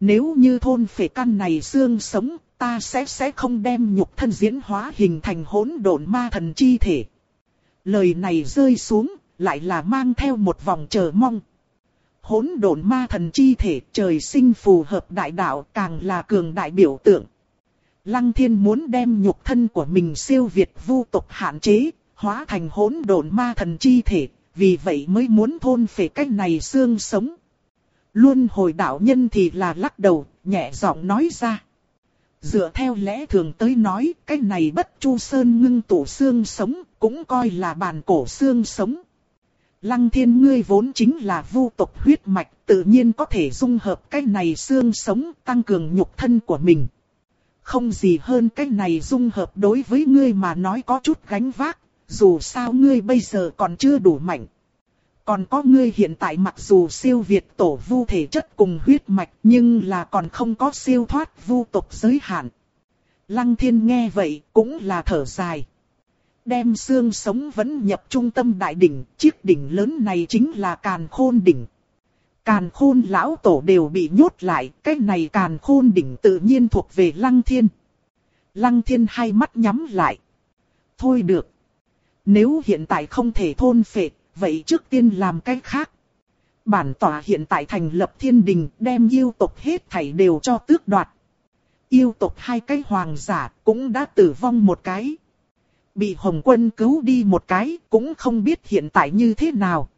Nếu như thôn phệ căn này xương sống, ta sẽ sẽ không đem nhục thân diễn hóa hình thành hỗn độn ma thần chi thể. Lời này rơi xuống, lại là mang theo một vòng chờ mong. Hỗn độn ma thần chi thể trời sinh phù hợp đại đạo càng là cường đại biểu tượng. Lăng thiên muốn đem nhục thân của mình siêu việt vu tộc hạn chế, hóa thành hỗn độn ma thần chi thể, vì vậy mới muốn thôn phệ cách này xương sống. Luôn hồi đạo nhân thì là lắc đầu, nhẹ giọng nói ra. Dựa theo lẽ thường tới nói, cái này bất chu sơn ngưng tụ xương sống, cũng coi là bàn cổ xương sống. Lăng thiên ngươi vốn chính là vu tộc huyết mạch, tự nhiên có thể dung hợp cái này xương sống, tăng cường nhục thân của mình. Không gì hơn cái này dung hợp đối với ngươi mà nói có chút gánh vác, dù sao ngươi bây giờ còn chưa đủ mạnh. Còn có ngươi hiện tại mặc dù siêu việt tổ vu thể chất cùng huyết mạch nhưng là còn không có siêu thoát vu tộc giới hạn. Lăng thiên nghe vậy cũng là thở dài. Đem xương sống vẫn nhập trung tâm đại đỉnh, chiếc đỉnh lớn này chính là càn khôn đỉnh. Càn khôn lão tổ đều bị nhốt lại, cái này càn khôn đỉnh tự nhiên thuộc về lăng thiên. Lăng thiên hai mắt nhắm lại. Thôi được. Nếu hiện tại không thể thôn phệ, vậy trước tiên làm cái khác. Bản tòa hiện tại thành lập thiên đình, đem yêu tộc hết thảy đều cho tước đoạt. yêu tộc hai cái hoàng giả cũng đã tử vong một cái. Bị Hồng Quân cứu đi một cái cũng không biết hiện tại như thế nào.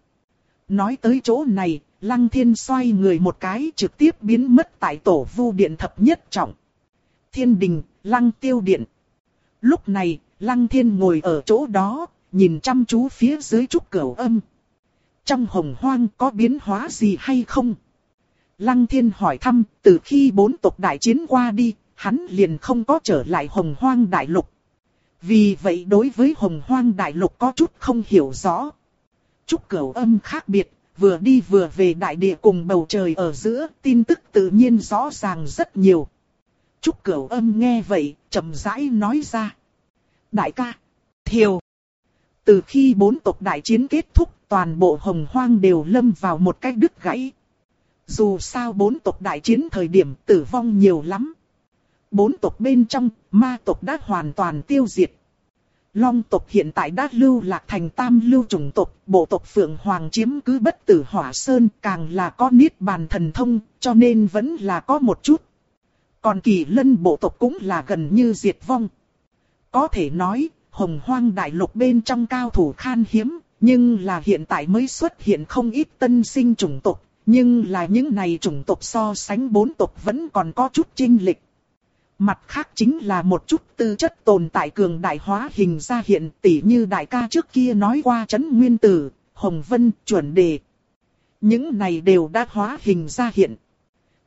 Nói tới chỗ này, Lăng Thiên xoay người một cái trực tiếp biến mất tại tổ vu điện thập nhất trọng. Thiên đình, Lăng tiêu điện. Lúc này, Lăng Thiên ngồi ở chỗ đó, nhìn chăm chú phía dưới trúc cửu âm. Trong hồng hoang có biến hóa gì hay không? Lăng Thiên hỏi thăm, từ khi bốn tộc đại chiến qua đi, hắn liền không có trở lại hồng hoang đại lục. Vì vậy đối với hồng hoang đại lục có chút không hiểu rõ. Trúc cửu âm khác biệt, vừa đi vừa về đại địa cùng bầu trời ở giữa, tin tức tự nhiên rõ ràng rất nhiều. Trúc cửu âm nghe vậy, chậm rãi nói ra. Đại ca, thiều. Từ khi bốn tộc đại chiến kết thúc, toàn bộ hồng hoang đều lâm vào một cách đứt gãy. Dù sao bốn tộc đại chiến thời điểm tử vong nhiều lắm. Bốn tộc bên trong, ma tộc đã hoàn toàn tiêu diệt. Long tộc hiện tại đã lưu lạc thành tam lưu chủng tộc, bộ tộc Phượng Hoàng chiếm cứ bất tử hỏa sơn càng là có niết bàn thần thông, cho nên vẫn là có một chút. Còn kỳ lân bộ tộc cũng là gần như diệt vong. Có thể nói, hồng hoang đại lục bên trong cao thủ khan hiếm, nhưng là hiện tại mới xuất hiện không ít tân sinh chủng tộc, nhưng là những này chủng tộc so sánh bốn tộc vẫn còn có chút chênh lịch. Mặt khác chính là một chút tư chất tồn tại cường đại hóa hình ra hiện tỷ như đại ca trước kia nói qua chấn nguyên tử, hồng vân, chuẩn đề. Những này đều đã hóa hình ra hiện.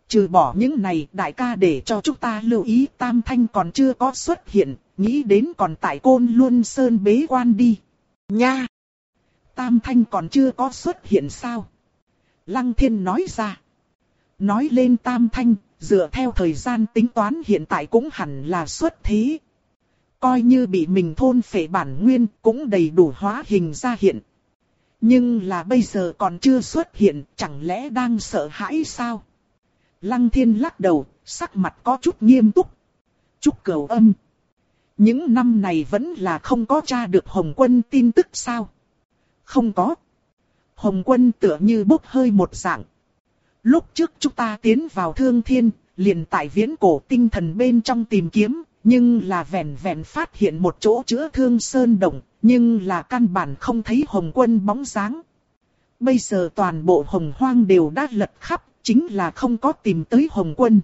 Trừ bỏ những này đại ca để cho chúng ta lưu ý tam thanh còn chưa có xuất hiện, nghĩ đến còn tại côn luôn sơn bế quan đi. Nha! Tam thanh còn chưa có xuất hiện sao? Lăng thiên nói ra. Nói lên tam thanh, dựa theo thời gian tính toán hiện tại cũng hẳn là xuất thế. Coi như bị mình thôn phệ bản nguyên cũng đầy đủ hóa hình ra hiện. Nhưng là bây giờ còn chưa xuất hiện, chẳng lẽ đang sợ hãi sao? Lăng thiên lắc đầu, sắc mặt có chút nghiêm túc. Chúc cầu âm. Những năm này vẫn là không có tra được Hồng Quân tin tức sao? Không có. Hồng Quân tựa như bốc hơi một dạng. Lúc trước chúng ta tiến vào thương thiên, liền tại viễn cổ tinh thần bên trong tìm kiếm, nhưng là vẹn vẹn phát hiện một chỗ chữa thương sơn động, nhưng là căn bản không thấy hồng quân bóng dáng. Bây giờ toàn bộ hồng hoang đều đã lật khắp, chính là không có tìm tới hồng quân.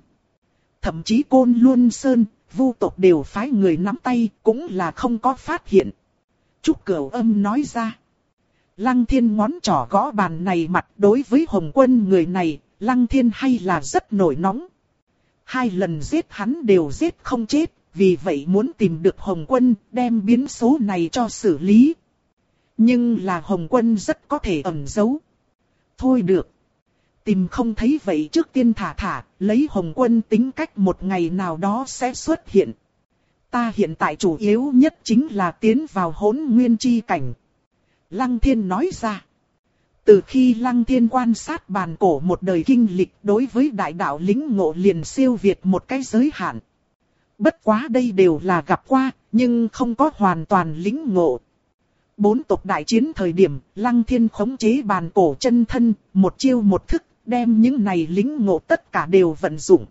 Thậm chí côn luân sơn, vu tộc đều phái người nắm tay, cũng là không có phát hiện. Trúc Cửu Âm nói ra. Lăng thiên ngón trỏ gõ bàn này mặt đối với hồng quân người này, lăng thiên hay là rất nổi nóng. Hai lần giết hắn đều giết không chết, vì vậy muốn tìm được hồng quân, đem biến số này cho xử lý. Nhưng là hồng quân rất có thể ẩn giấu. Thôi được. Tìm không thấy vậy trước tiên thả thả, lấy hồng quân tính cách một ngày nào đó sẽ xuất hiện. Ta hiện tại chủ yếu nhất chính là tiến vào hỗn nguyên chi cảnh. Lăng thiên nói ra. Từ khi Lăng Thiên quan sát bàn cổ một đời kinh lịch đối với đại đạo lính ngộ liền siêu việt một cái giới hạn. Bất quá đây đều là gặp qua, nhưng không có hoàn toàn lính ngộ. Bốn tộc đại chiến thời điểm, Lăng Thiên khống chế bàn cổ chân thân, một chiêu một thức, đem những này lính ngộ tất cả đều vận dụng.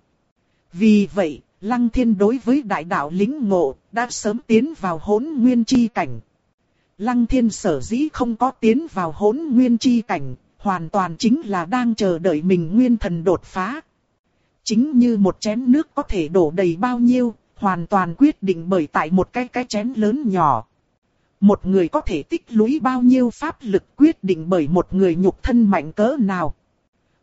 Vì vậy, Lăng Thiên đối với đại đạo lính ngộ, đã sớm tiến vào hỗn nguyên chi cảnh. Lăng thiên sở dĩ không có tiến vào hỗn nguyên chi cảnh, hoàn toàn chính là đang chờ đợi mình nguyên thần đột phá. Chính như một chén nước có thể đổ đầy bao nhiêu, hoàn toàn quyết định bởi tại một cái cái chén lớn nhỏ. Một người có thể tích lũy bao nhiêu pháp lực quyết định bởi một người nhục thân mạnh cỡ nào.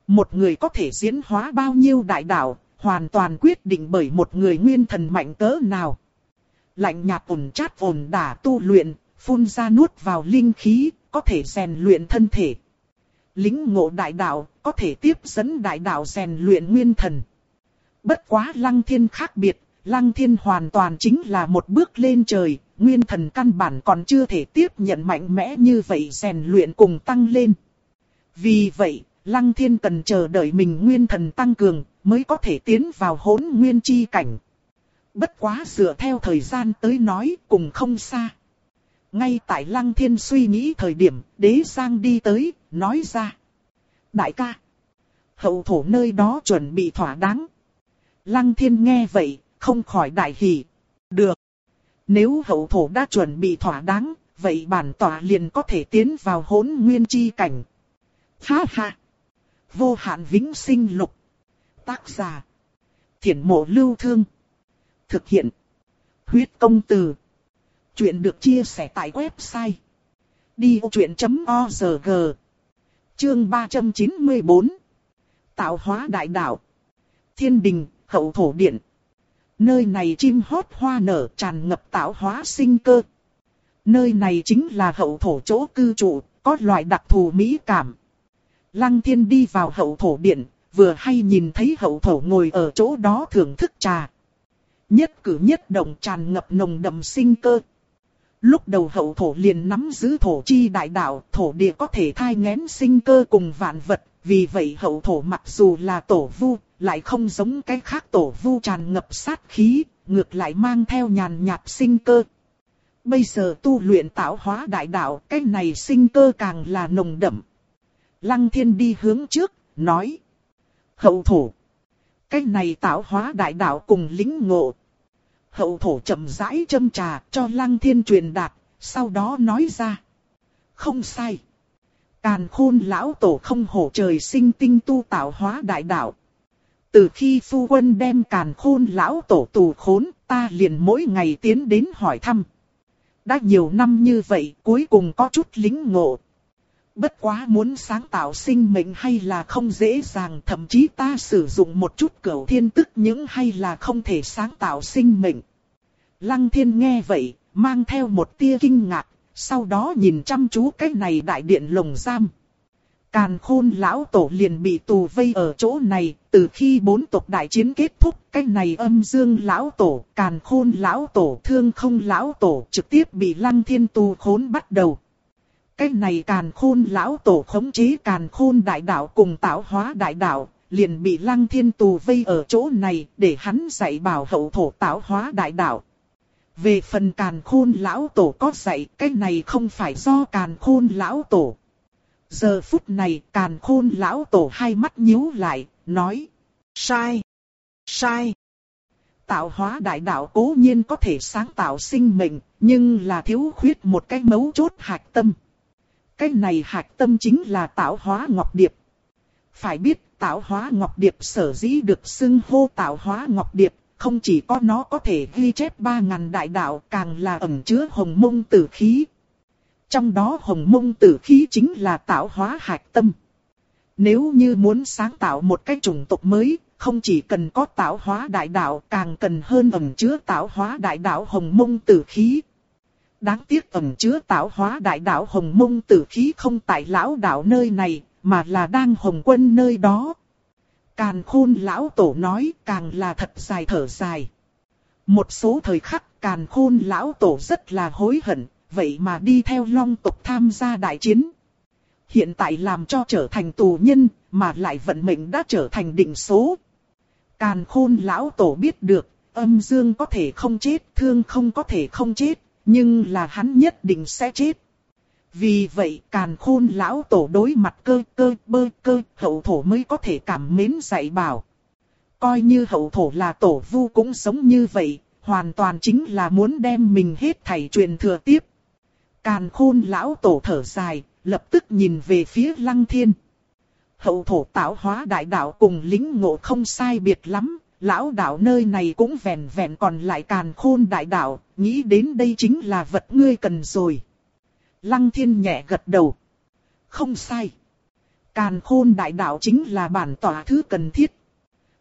Một người có thể diễn hóa bao nhiêu đại đạo, hoàn toàn quyết định bởi một người nguyên thần mạnh cỡ nào. Lạnh nhạt ổn chát ổn đả tu luyện, phun ra nuốt vào linh khí, có thể rèn luyện thân thể. Lính ngộ đại đạo, có thể tiếp dẫn đại đạo rèn luyện nguyên thần. Bất quá lăng thiên khác biệt, lăng thiên hoàn toàn chính là một bước lên trời, nguyên thần căn bản còn chưa thể tiếp nhận mạnh mẽ như vậy rèn luyện cùng tăng lên. Vì vậy, lăng thiên cần chờ đợi mình nguyên thần tăng cường, mới có thể tiến vào hỗn nguyên chi cảnh. Bất quá dựa theo thời gian tới nói cùng không xa. Ngay tại Lăng Thiên suy nghĩ thời điểm, đế Giang đi tới, nói ra. Đại ca, hậu thổ nơi đó chuẩn bị thỏa đáng. Lăng Thiên nghe vậy, không khỏi đại hỉ. Được. Nếu hậu thổ đã chuẩn bị thỏa đáng, vậy bản tỏa liền có thể tiến vào hỗn nguyên chi cảnh. Ha ha! Vô hạn vĩnh sinh lục. Tác giả. Thiển mộ lưu thương. Thực hiện. Huyết công từ. Chuyện được chia sẻ tại website. Đi vô chuyện.org Chương 394 Tạo hóa đại đạo Thiên đình, hậu thổ điện Nơi này chim hót hoa nở tràn ngập tạo hóa sinh cơ. Nơi này chính là hậu thổ chỗ cư trụ, có loại đặc thù mỹ cảm. Lăng thiên đi vào hậu thổ điện, vừa hay nhìn thấy hậu thổ ngồi ở chỗ đó thưởng thức trà. Nhất cử nhất động tràn ngập nồng đậm sinh cơ. Lúc đầu hậu thổ liền nắm giữ thổ chi đại đạo, thổ địa có thể thai ngén sinh cơ cùng vạn vật, vì vậy hậu thổ mặc dù là tổ vu, lại không giống cái khác tổ vu tràn ngập sát khí, ngược lại mang theo nhàn nhạt sinh cơ. Bây giờ tu luyện tạo hóa đại đạo, cái này sinh cơ càng là nồng đậm. Lăng thiên đi hướng trước, nói. Hậu thổ. Cái này tạo hóa đại đạo cùng lính ngộ. Hậu thổ chậm rãi châm trà cho lăng thiên truyền đạt, sau đó nói ra. Không sai. Càn khôn lão tổ không hổ trời sinh tinh tu tạo hóa đại đạo. Từ khi phu quân đem càn khôn lão tổ tù khốn, ta liền mỗi ngày tiến đến hỏi thăm. Đã nhiều năm như vậy, cuối cùng có chút lính ngộ. Bất quá muốn sáng tạo sinh mệnh hay là không dễ dàng, thậm chí ta sử dụng một chút cửu thiên tức những hay là không thể sáng tạo sinh mệnh. Lăng thiên nghe vậy, mang theo một tia kinh ngạc, sau đó nhìn chăm chú cái này đại điện lồng giam. Càn khôn lão tổ liền bị tù vây ở chỗ này, từ khi bốn tộc đại chiến kết thúc, cái này âm dương lão tổ, càn khôn lão tổ, thương không lão tổ trực tiếp bị lăng thiên tù khốn bắt đầu. Cái này càn khôn lão tổ khống chế càn khôn đại đạo cùng tạo hóa đại đạo, liền bị lăng thiên tù vây ở chỗ này để hắn dạy bảo hậu thổ tạo hóa đại đạo. Về phần càn khôn lão tổ có dạy, cái này không phải do càn khôn lão tổ. Giờ phút này càn khôn lão tổ hai mắt nhíu lại, nói. Sai. Sai. Tạo hóa đại đạo cố nhiên có thể sáng tạo sinh mệnh, nhưng là thiếu khuyết một cái mấu chốt hạch tâm. Cái này hạch tâm chính là tạo hóa ngọc điệp. Phải biết tạo hóa ngọc điệp sở dĩ được xưng hô tạo hóa ngọc điệp, không chỉ có nó có thể ghi chép ba ngàn đại đạo càng là ẩn chứa hồng mông tử khí. Trong đó hồng mông tử khí chính là tạo hóa hạch tâm. Nếu như muốn sáng tạo một cái chủng tộc mới, không chỉ cần có tạo hóa đại đạo càng cần hơn ẩn chứa tạo hóa đại đạo hồng mông tử khí. Đáng tiếc ẩn chứa tạo hóa đại đạo hồng mông tử khí không tại lão đạo nơi này, mà là đang hồng quân nơi đó. Càn khôn lão tổ nói càng là thật dài thở dài. Một số thời khắc càn khôn lão tổ rất là hối hận, vậy mà đi theo long tộc tham gia đại chiến. Hiện tại làm cho trở thành tù nhân, mà lại vận mệnh đã trở thành định số. Càn khôn lão tổ biết được, âm dương có thể không chết, thương không có thể không chết, nhưng là hắn nhất định sẽ chết. Vì vậy càn khôn lão tổ đối mặt cơ cơ bơ cơ hậu thổ mới có thể cảm mến dạy bảo. Coi như hậu thổ là tổ vu cũng sống như vậy, hoàn toàn chính là muốn đem mình hết thảy truyền thừa tiếp. Càn khôn lão tổ thở dài, lập tức nhìn về phía lăng thiên. Hậu thổ tạo hóa đại đạo cùng lính ngộ không sai biệt lắm, lão đạo nơi này cũng vẹn vẹn còn lại càn khôn đại đạo, nghĩ đến đây chính là vật ngươi cần rồi. Lăng thiên nhẹ gật đầu. Không sai. Càn khôn đại đạo chính là bản tỏa thứ cần thiết.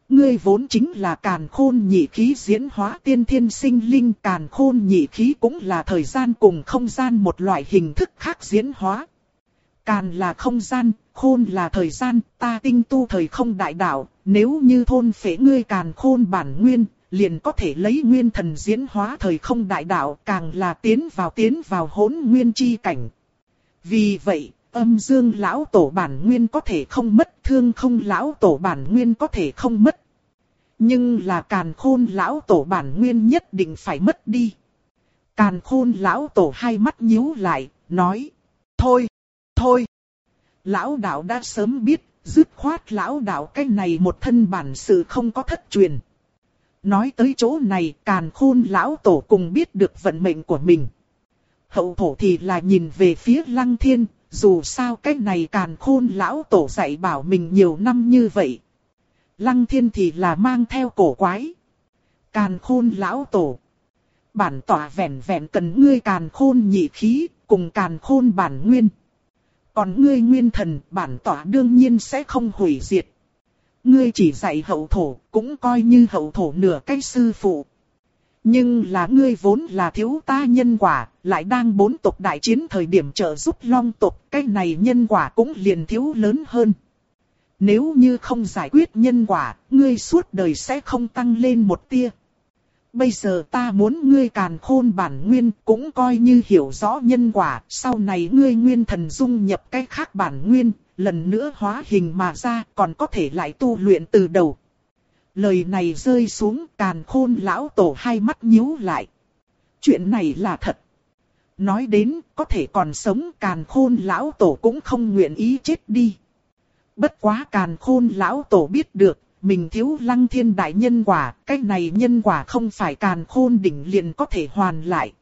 Ngươi vốn chính là càn khôn nhị khí diễn hóa tiên thiên sinh linh. Càn khôn nhị khí cũng là thời gian cùng không gian một loại hình thức khác diễn hóa. Càn là không gian, khôn là thời gian, ta tinh tu thời không đại đạo, nếu như thôn phế ngươi càn khôn bản nguyên, liền có thể lấy nguyên thần diễn hóa thời không đại đạo càng là tiến vào tiến vào hỗn nguyên chi cảnh. Vì vậy, âm dương lão tổ bản nguyên có thể không mất, thương không lão tổ bản nguyên có thể không mất. Nhưng là càn khôn lão tổ bản nguyên nhất định phải mất đi. Càn khôn lão tổ hai mắt nhíu lại, nói. Thôi, thôi. Lão đạo đã sớm biết, dứt khoát lão đạo cái này một thân bản sự không có thất truyền. Nói tới chỗ này, càn khôn lão tổ cùng biết được vận mệnh của mình. Hậu thổ thì là nhìn về phía lăng thiên, dù sao cái này càn khôn lão tổ dạy bảo mình nhiều năm như vậy. Lăng thiên thì là mang theo cổ quái. Càn khôn lão tổ. Bản tỏa vẹn vẹn cần ngươi càn khôn nhị khí, cùng càn khôn bản nguyên. Còn ngươi nguyên thần, bản tỏa đương nhiên sẽ không hủy diệt. Ngươi chỉ dạy hậu thổ, cũng coi như hậu thổ nửa cái sư phụ. Nhưng là ngươi vốn là thiếu ta nhân quả, lại đang bốn tộc đại chiến thời điểm trợ giúp long tộc, cái này nhân quả cũng liền thiếu lớn hơn. Nếu như không giải quyết nhân quả, ngươi suốt đời sẽ không tăng lên một tia. Bây giờ ta muốn ngươi càn khôn bản nguyên cũng coi như hiểu rõ nhân quả, sau này ngươi nguyên thần dung nhập cái khác bản nguyên, lần nữa hóa hình mà ra còn có thể lại tu luyện từ đầu. Lời này rơi xuống càn khôn lão tổ hai mắt nhíu lại. Chuyện này là thật. Nói đến có thể còn sống càn khôn lão tổ cũng không nguyện ý chết đi. Bất quá càn khôn lão tổ biết được, mình thiếu lăng thiên đại nhân quả, cái này nhân quả không phải càn khôn đỉnh liền có thể hoàn lại.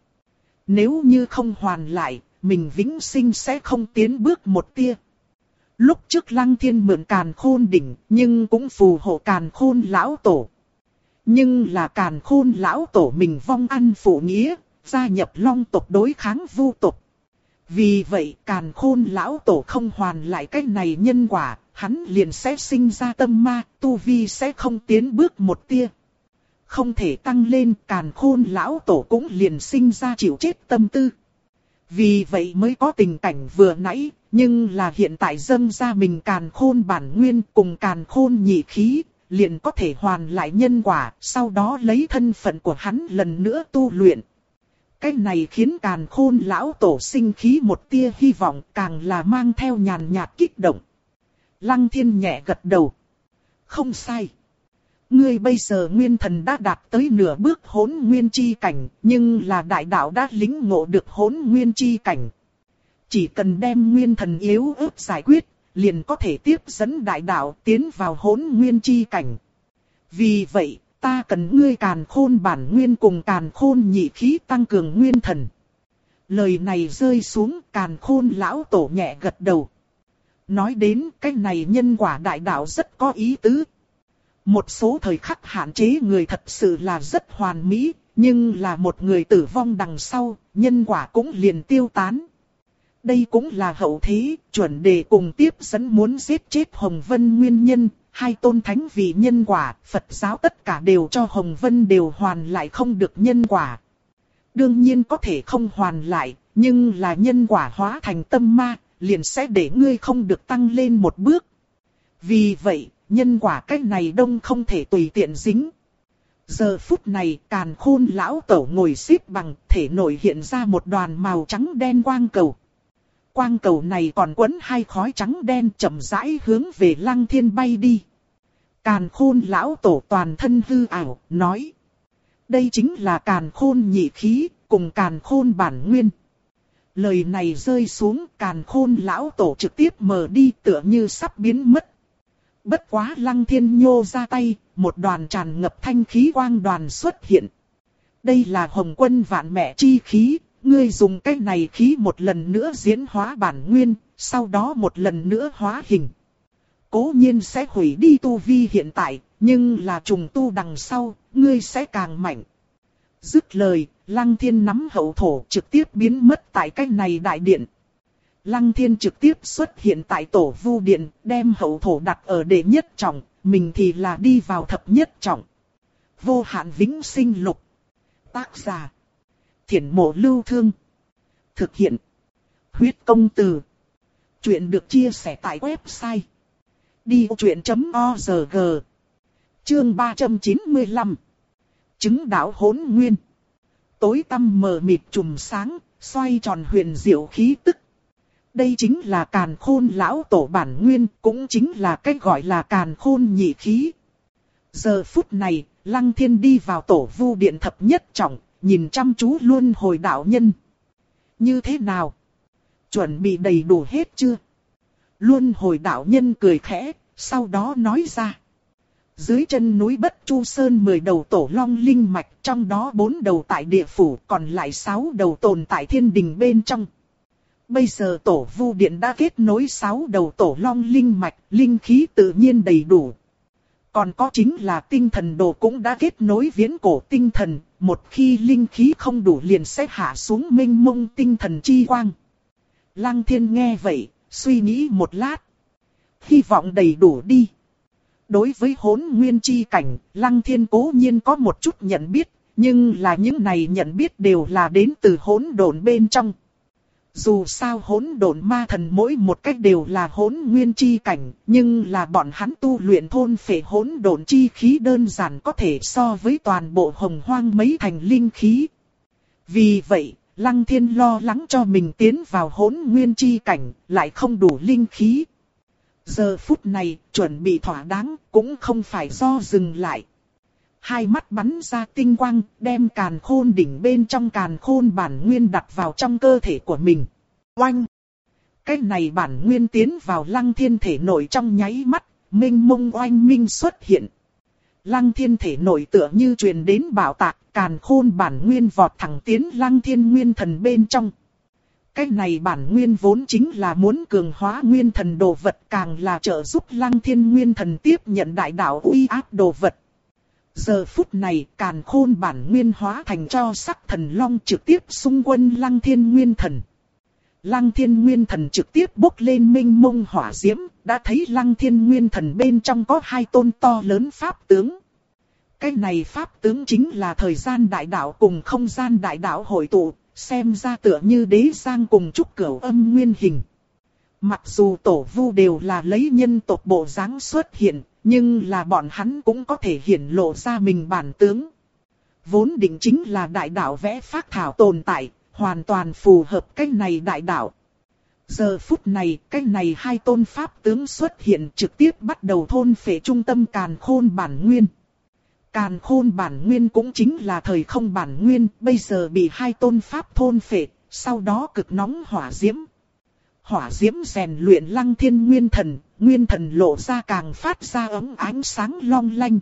Nếu như không hoàn lại, mình vĩnh sinh sẽ không tiến bước một tia. Lúc trước lăng thiên mượn càn khôn đỉnh, nhưng cũng phù hộ càn khôn lão tổ. Nhưng là càn khôn lão tổ mình vong ăn phụ nghĩa, gia nhập long tộc đối kháng vu tộc. Vì vậy càn khôn lão tổ không hoàn lại cái này nhân quả, hắn liền sẽ sinh ra tâm ma, tu vi sẽ không tiến bước một tia. Không thể tăng lên càn khôn lão tổ cũng liền sinh ra chịu chết tâm tư. Vì vậy mới có tình cảnh vừa nãy, nhưng là hiện tại dâng ra mình càn khôn bản nguyên cùng càn khôn nhị khí, liền có thể hoàn lại nhân quả, sau đó lấy thân phận của hắn lần nữa tu luyện. Cái này khiến càn khôn lão tổ sinh khí một tia hy vọng càng là mang theo nhàn nhạt kích động. Lăng thiên nhẹ gật đầu. Không sai. Ngươi bây giờ nguyên thần đã đạt tới nửa bước hỗn nguyên chi cảnh, nhưng là đại đạo đã lính ngộ được hỗn nguyên chi cảnh. Chỉ cần đem nguyên thần yếu ớt giải quyết, liền có thể tiếp dẫn đại đạo tiến vào hỗn nguyên chi cảnh. Vì vậy, ta cần ngươi càn khôn bản nguyên cùng càn khôn nhị khí tăng cường nguyên thần. Lời này rơi xuống càn khôn lão tổ nhẹ gật đầu. Nói đến cái này nhân quả đại đạo rất có ý tứ. Một số thời khắc hạn chế người thật sự là rất hoàn mỹ, nhưng là một người tử vong đằng sau, nhân quả cũng liền tiêu tán. Đây cũng là hậu thế, chuẩn đề cùng tiếp dẫn muốn giết chết Hồng Vân nguyên nhân, hai tôn thánh vì nhân quả, Phật giáo tất cả đều cho Hồng Vân đều hoàn lại không được nhân quả. Đương nhiên có thể không hoàn lại, nhưng là nhân quả hóa thành tâm ma, liền sẽ để ngươi không được tăng lên một bước. Vì vậy, nhân quả cách này đông không thể tùy tiện dính. Giờ phút này, càn khôn lão tổ ngồi xếp bằng, thể nổi hiện ra một đoàn màu trắng đen quang cầu. Quang cầu này còn quấn hai khói trắng đen chậm rãi hướng về lăng thiên bay đi. Càn khôn lão tổ toàn thân hư ảo, nói. Đây chính là càn khôn nhị khí, cùng càn khôn bản nguyên. Lời này rơi xuống càn khôn lão tổ trực tiếp mở đi tựa như sắp biến mất. Bất quá lăng thiên nhô ra tay, một đoàn tràn ngập thanh khí quang đoàn xuất hiện. Đây là hồng quân vạn mẹ chi khí, ngươi dùng cái này khí một lần nữa diễn hóa bản nguyên, sau đó một lần nữa hóa hình. Cố nhiên sẽ hủy đi tu vi hiện tại, nhưng là trùng tu đằng sau, ngươi sẽ càng mạnh. Dứt lời, Lăng Thiên nắm hậu thổ trực tiếp biến mất tại cách này đại điện. Lăng Thiên trực tiếp xuất hiện tại tổ vu điện, đem hậu thổ đặt ở đệ nhất trọng, mình thì là đi vào thập nhất trọng. Vô hạn vĩnh sinh lục. Tác giả. Thiển mộ lưu thương. Thực hiện. Huyết công từ. Chuyện được chia sẻ tại website. Đi truyện.org Chương 395 Chứng đạo hỗn nguyên Tối tăm mờ mịt trùm sáng, xoay tròn huyền diệu khí tức. Đây chính là càn khôn lão tổ bản nguyên, cũng chính là cách gọi là càn khôn nhị khí. Giờ phút này, Lăng Thiên đi vào tổ vu điện thập nhất trọng, nhìn chăm chú luôn hồi đạo nhân. Như thế nào? Chuẩn bị đầy đủ hết chưa? Luôn hồi đạo nhân cười khẽ, sau đó nói ra. Dưới chân núi Bất Chu Sơn 10 đầu tổ long linh mạch, trong đó 4 đầu tại địa phủ, còn lại 6 đầu tồn tại thiên đình bên trong. Bây giờ tổ vu điện đã kết nối 6 đầu tổ long linh mạch, linh khí tự nhiên đầy đủ. Còn có chính là tinh thần đồ cũng đã kết nối viễn cổ tinh thần, một khi linh khí không đủ liền sẽ hạ xuống minh mông tinh thần chi quang. Lăng thiên nghe vậy, suy nghĩ một lát. Hy vọng đầy đủ đi. Đối với hỗn nguyên chi cảnh, lăng thiên cố nhiên có một chút nhận biết, nhưng là những này nhận biết đều là đến từ hỗn độn bên trong. Dù sao hỗn độn ma thần mỗi một cách đều là hỗn nguyên chi cảnh, nhưng là bọn hắn tu luyện thôn phệ hỗn độn chi khí đơn giản có thể so với toàn bộ hồng hoang mấy thành linh khí. Vì vậy, Lăng Thiên lo lắng cho mình tiến vào hỗn nguyên chi cảnh, lại không đủ linh khí. Giờ phút này, chuẩn bị thỏa đáng, cũng không phải do dừng lại. Hai mắt bắn ra tinh quang, đem càn khôn đỉnh bên trong càn khôn bản nguyên đặt vào trong cơ thể của mình. Oanh! Cái này bản nguyên tiến vào lăng thiên thể nội trong nháy mắt, minh mông oanh minh xuất hiện. Lăng thiên thể nội tựa như truyền đến bảo tạc, càn khôn bản nguyên vọt thẳng tiến lăng thiên nguyên thần bên trong. Cái này bản nguyên vốn chính là muốn cường hóa nguyên thần đồ vật càng là trợ giúp lăng thiên nguyên thần tiếp nhận đại đạo uy áp đồ vật. Giờ phút này càn khôn bản nguyên hóa thành cho sắc thần long trực tiếp xung quân lăng thiên nguyên thần. Lăng thiên nguyên thần trực tiếp bốc lên minh mông hỏa diễm, đã thấy lăng thiên nguyên thần bên trong có hai tôn to lớn pháp tướng. Cái này pháp tướng chính là thời gian đại đạo cùng không gian đại đạo hội tụ, xem ra tựa như đế giang cùng trúc cửu âm nguyên hình. Mặc dù tổ vu đều là lấy nhân tộc bộ dáng xuất hiện, nhưng là bọn hắn cũng có thể hiển lộ ra mình bản tướng. Vốn định chính là đại đạo vẽ phát thảo tồn tại, hoàn toàn phù hợp cách này đại đạo. Giờ phút này, cái này hai tôn pháp tướng xuất hiện trực tiếp bắt đầu thôn phệ trung tâm càn khôn bản nguyên. Càn khôn bản nguyên cũng chính là thời không bản nguyên, bây giờ bị hai tôn pháp thôn phệ, sau đó cực nóng hỏa diễm. Hỏa diễm rèn luyện lăng thiên nguyên thần, nguyên thần lộ ra càng phát ra ấm ánh sáng long lanh.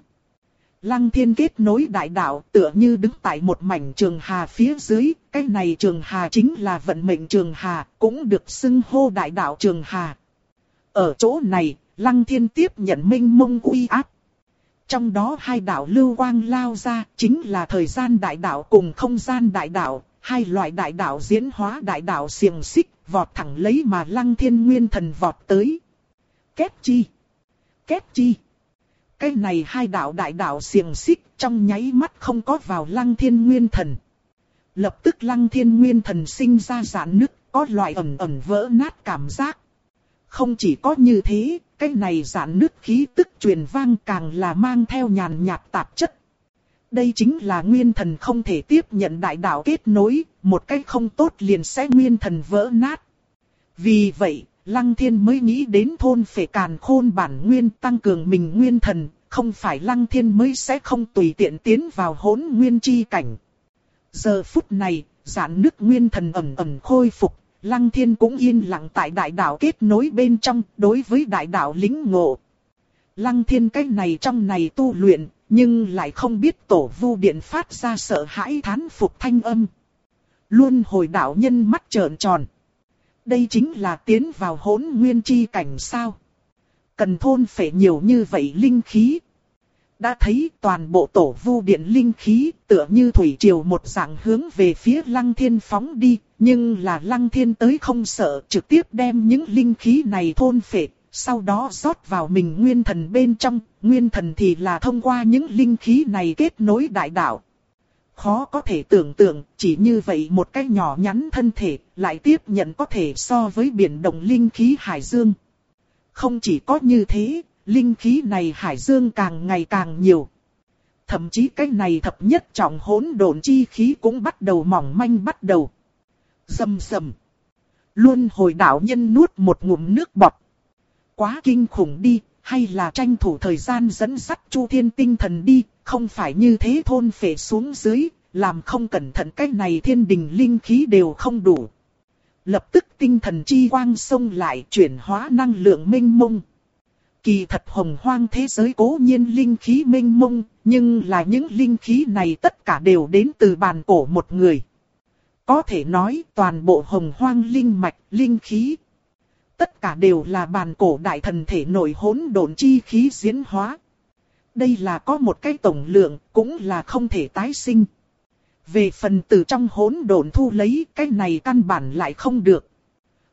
Lăng thiên kết nối đại đạo tựa như đứng tại một mảnh trường hà phía dưới, cái này trường hà chính là vận mệnh trường hà, cũng được xưng hô đại đạo trường hà. Ở chỗ này, lăng thiên tiếp nhận minh mông uy áp. Trong đó hai đạo lưu quang lao ra, chính là thời gian đại đạo cùng không gian đại đạo, hai loại đại đạo diễn hóa đại đạo xiềng xích, vọt thẳng lấy mà lăng thiên nguyên thần vọt tới. Kết chi? Kết chi? Cái này hai đạo đại đạo xiềng xích trong nháy mắt không có vào lăng thiên nguyên thần. Lập tức lăng thiên nguyên thần sinh ra giãn nứt, có loại ẩm ẩm vỡ nát cảm giác. Không chỉ có như thế, cái này giãn nước khí tức truyền vang càng là mang theo nhàn nhạt tạp chất. Đây chính là nguyên thần không thể tiếp nhận đại đạo kết nối, một cách không tốt liền sẽ nguyên thần vỡ nát. Vì vậy, Lăng Thiên mới nghĩ đến thôn phệ càn khôn bản nguyên tăng cường mình nguyên thần, không phải Lăng Thiên mới sẽ không tùy tiện tiến vào hỗn nguyên chi cảnh. Giờ phút này, giãn nước nguyên thần ẩm ẩm khôi phục, Lăng Thiên cũng yên lặng tại đại đạo kết nối bên trong, đối với đại đạo lính ngộ. Lăng Thiên cách này trong này tu luyện, nhưng lại không biết tổ vu điện phát ra sợ hãi thán phục thanh âm. Luôn hồi đạo nhân mắt trợn tròn. Đây chính là tiến vào hỗn nguyên chi cảnh sao. Cần thôn phải nhiều như vậy linh khí. Đã thấy toàn bộ tổ vu điện linh khí tựa như thủy triều một dạng hướng về phía lăng thiên phóng đi. Nhưng là lăng thiên tới không sợ trực tiếp đem những linh khí này thôn phệ. Sau đó rót vào mình nguyên thần bên trong. Nguyên thần thì là thông qua những linh khí này kết nối đại đạo. Khó có thể tưởng tượng, chỉ như vậy một cái nhỏ nhắn thân thể, lại tiếp nhận có thể so với biển động linh khí hải dương. Không chỉ có như thế, linh khí này hải dương càng ngày càng nhiều. Thậm chí cái này thập nhất trọng hỗn độn chi khí cũng bắt đầu mỏng manh bắt đầu. Sầm dầm. Luôn hồi đạo nhân nuốt một ngụm nước bọt. Quá kinh khủng đi, hay là tranh thủ thời gian dẫn dắt Chu Thiên tinh thần đi, không phải như thế thôn phệ xuống dưới, làm không cẩn thận cái này thiên đình linh khí đều không đủ. Lập tức tinh thần chi quang xông lại chuyển hóa năng lượng minh mông. Kỳ thật hồng hoang thế giới cố nhiên linh khí minh mông, nhưng là những linh khí này tất cả đều đến từ bàn cổ một người. Có thể nói toàn bộ hồng hoang linh mạch, linh khí. Tất cả đều là bàn cổ đại thần thể nội hỗn độn chi khí diễn hóa. Đây là có một cái tổng lượng, cũng là không thể tái sinh. Về phần từ trong hỗn độn thu lấy, cái này căn bản lại không được.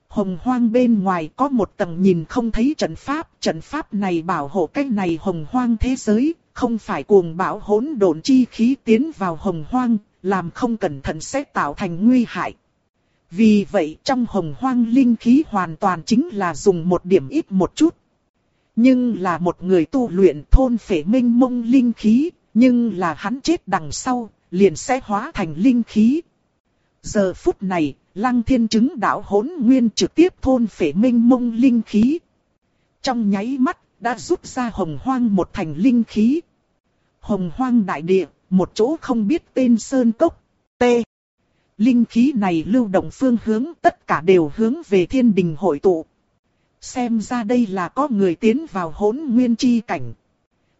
Hồng hoang bên ngoài có một tầng nhìn không thấy trận pháp, trận pháp này bảo hộ cái này hồng hoang thế giới, không phải cuồng bão hỗn độn chi khí tiến vào hồng hoang, làm không cẩn thận sẽ tạo thành nguy hại. Vì vậy trong hồng hoang linh khí hoàn toàn chính là dùng một điểm ít một chút. Nhưng là một người tu luyện thôn phệ minh mông linh khí, nhưng là hắn chết đằng sau, liền sẽ hóa thành linh khí. Giờ phút này, lăng thiên chứng đạo hỗn nguyên trực tiếp thôn phệ minh mông linh khí. Trong nháy mắt, đã rút ra hồng hoang một thành linh khí. Hồng hoang đại địa, một chỗ không biết tên sơn cốc, T. Linh khí này lưu động phương hướng tất cả đều hướng về thiên đình hội tụ. Xem ra đây là có người tiến vào hỗn nguyên chi cảnh.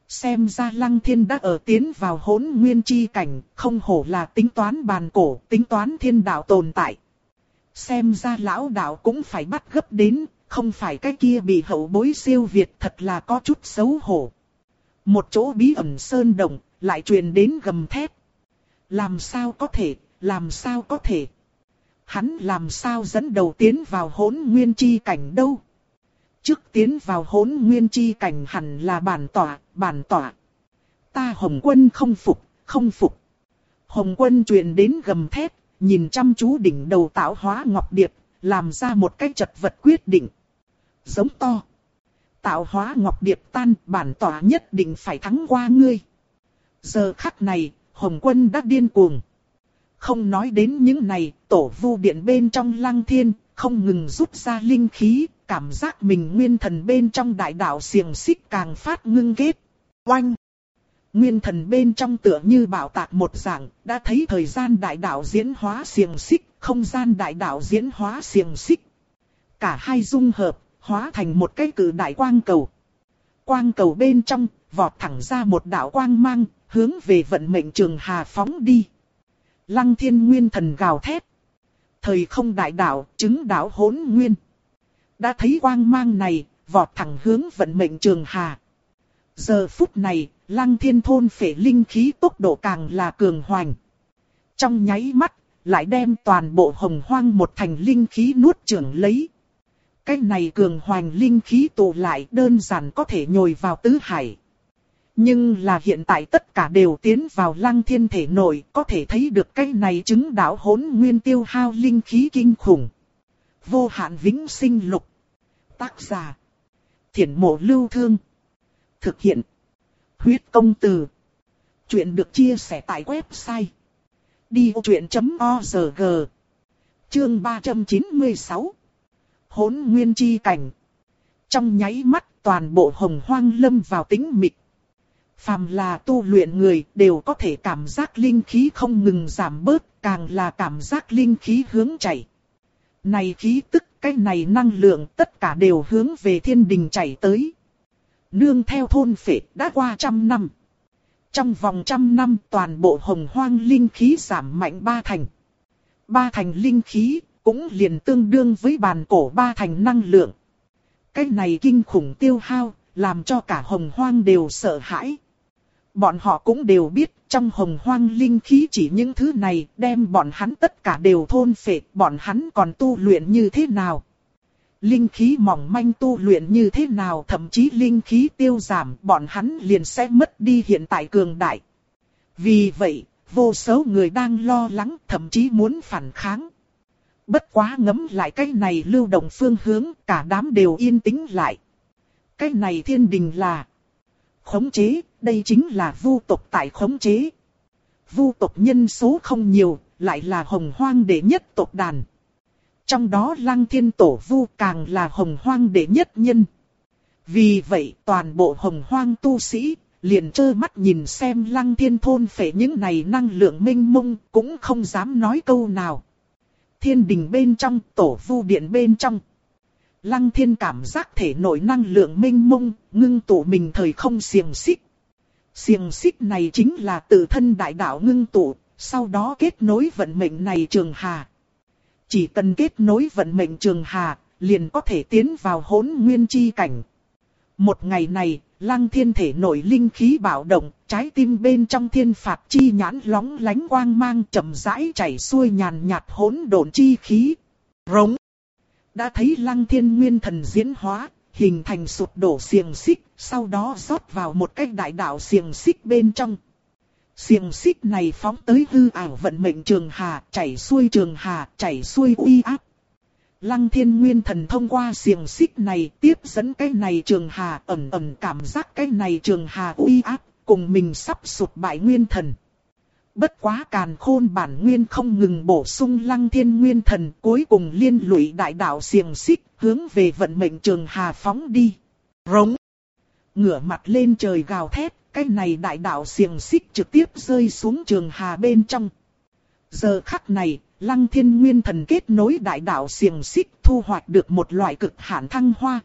Xem ra lăng thiên đã ở tiến vào hỗn nguyên chi cảnh, không hổ là tính toán bàn cổ, tính toán thiên đạo tồn tại. Xem ra lão đạo cũng phải bắt gấp đến, không phải cái kia bị hậu bối siêu việt thật là có chút xấu hổ. Một chỗ bí ẩn sơn động, lại truyền đến gầm thét. Làm sao có thể, làm sao có thể. Hắn làm sao dẫn đầu tiến vào hỗn nguyên chi cảnh đâu. Trước tiến vào hỗn nguyên chi cảnh hẳn là bản tỏa, bản tỏa. Ta Hồng Quân không phục, không phục. Hồng Quân truyền đến gầm thét, nhìn chăm chú đỉnh đầu tạo hóa ngọc điệp, làm ra một cái chật vật quyết định. Giống to. Tạo hóa ngọc điệp tan, bản tỏa nhất định phải thắng qua ngươi. Giờ khắc này, Hồng Quân đã điên cuồng. Không nói đến những này, tổ vu điện bên trong lăng thiên, không ngừng rút ra linh khí, cảm giác mình nguyên thần bên trong đại đạo xiềng xích càng phát ngưng kết. Oanh! Nguyên thần bên trong tựa như bảo tạc một dạng, đã thấy thời gian đại đạo diễn hóa xiềng xích, không gian đại đạo diễn hóa xiềng xích. Cả hai dung hợp, hóa thành một cái cử đại quang cầu. Quang cầu bên trong, vọt thẳng ra một đạo quang mang, hướng về vận mệnh trường hà phóng đi. Lăng thiên nguyên thần gào thét. Thời không đại đạo, chứng đạo hỗn nguyên. Đã thấy quang mang này, vọt thẳng hướng vận mệnh trường hà. Giờ phút này, lăng thiên thôn phệ linh khí tốc độ càng là cường hoành. Trong nháy mắt, lại đem toàn bộ hồng hoang một thành linh khí nuốt trưởng lấy. Cái này cường hoành linh khí tụ lại đơn giản có thể nhồi vào tứ hải. Nhưng là hiện tại tất cả đều tiến vào lăng thiên thể nội, có thể thấy được cái này chứng đạo hỗn nguyên tiêu hao linh khí kinh khủng. Vô hạn vĩnh sinh lục. Tác giả. Thiển mộ lưu thương. Thực hiện. Huyết công từ. Chuyện được chia sẻ tại website. Đi vô chuyện.org Chương 396 Hỗn nguyên chi cảnh. Trong nháy mắt toàn bộ hồng hoang lâm vào tính mịch. Phàm là tu luyện người đều có thể cảm giác linh khí không ngừng giảm bớt, càng là cảm giác linh khí hướng chảy. Này khí tức, cái này năng lượng tất cả đều hướng về thiên đình chảy tới. Nương theo thôn phệ đã qua trăm năm. Trong vòng trăm năm toàn bộ hồng hoang linh khí giảm mạnh ba thành. Ba thành linh khí cũng liền tương đương với bàn cổ ba thành năng lượng. Cái này kinh khủng tiêu hao, làm cho cả hồng hoang đều sợ hãi. Bọn họ cũng đều biết trong hồng hoang linh khí chỉ những thứ này đem bọn hắn tất cả đều thôn phệ, bọn hắn còn tu luyện như thế nào. Linh khí mỏng manh tu luyện như thế nào thậm chí linh khí tiêu giảm bọn hắn liền sẽ mất đi hiện tại cường đại. Vì vậy, vô số người đang lo lắng thậm chí muốn phản kháng. Bất quá ngấm lại cái này lưu động phương hướng cả đám đều yên tĩnh lại. Cái này thiên đình là khống chế, đây chính là vu tộc tại khống chế. Vu tộc nhân số không nhiều, lại là hồng hoang đệ nhất tộc đàn. Trong đó lăng thiên tổ vu càng là hồng hoang đệ nhất nhân. Vì vậy toàn bộ hồng hoang tu sĩ, liền trơ mắt nhìn xem lăng thiên thôn phệ những này năng lượng minh mông, cũng không dám nói câu nào. Thiên đình bên trong, tổ vu điện bên trong. Lăng thiên cảm giác thể nội năng lượng minh mông, ngưng tụ mình thời không xiềng xích. Xiềng xích này chính là tự thân đại đạo ngưng tụ, sau đó kết nối vận mệnh này trường hà. Chỉ cần kết nối vận mệnh trường hà, liền có thể tiến vào hỗn nguyên chi cảnh. Một ngày này, lăng thiên thể nội linh khí bạo động, trái tim bên trong thiên phạt chi nhãn lóng lánh quang mang chậm rãi chảy xuôi nhàn nhạt hỗn độn chi khí. Rống! Đã thấy lăng thiên nguyên thần diễn hóa, hình thành sụp đổ xiềng xích, sau đó rót vào một cái đại đạo xiềng xích bên trong. Xiềng xích này phóng tới hư ảo vận mệnh trường hà, chảy xuôi trường hà, chảy xuôi uy áp. Lăng thiên nguyên thần thông qua xiềng xích này tiếp dẫn cái này trường hà ẩn ẩn cảm giác cái này trường hà uy áp, cùng mình sắp sụp bại nguyên thần. Bất quá càn khôn bản nguyên không ngừng bổ sung lăng thiên nguyên thần cuối cùng liên lụy đại đạo xiềng xích hướng về vận mệnh trường hà phóng đi. Rống. Ngửa mặt lên trời gào thét, cái này đại đạo xiềng xích trực tiếp rơi xuống trường hà bên trong. Giờ khắc này, lăng thiên nguyên thần kết nối đại đạo xiềng xích thu hoạch được một loại cực hạn thăng hoa.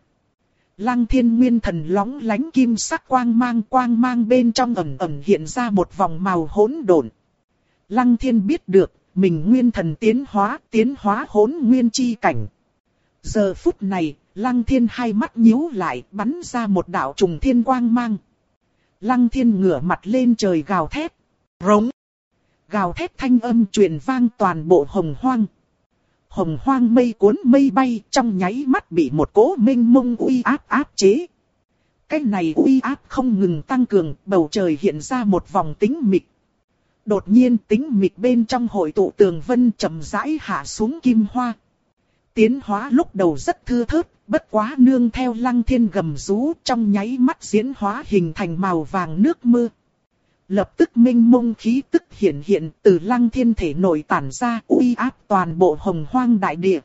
Lăng thiên nguyên thần lóng lánh kim sắc quang mang quang mang bên trong ẩm ẩm hiện ra một vòng màu hỗn độn. Lăng thiên biết được, mình nguyên thần tiến hóa, tiến hóa hỗn nguyên chi cảnh. Giờ phút này, lăng thiên hai mắt nhíu lại, bắn ra một đạo trùng thiên quang mang. Lăng thiên ngửa mặt lên trời gào thét. Rống. Gào thét thanh âm truyền vang toàn bộ hồng hoang. Hồng hoang mây cuốn mây bay trong nháy mắt bị một cỗ minh mông uy áp áp chế. Cái này uy áp không ngừng tăng cường, bầu trời hiện ra một vòng tính mịch. Đột nhiên tính mịch bên trong hội tụ tường vân chậm rãi hạ xuống kim hoa. Tiến hóa lúc đầu rất thưa thớt, bất quá nương theo lăng thiên gầm rú trong nháy mắt diễn hóa hình thành màu vàng nước mưa. Lập tức minh mông khí tức hiện hiện từ lăng thiên thể nổi tản ra uy áp toàn bộ hồng hoang đại địa.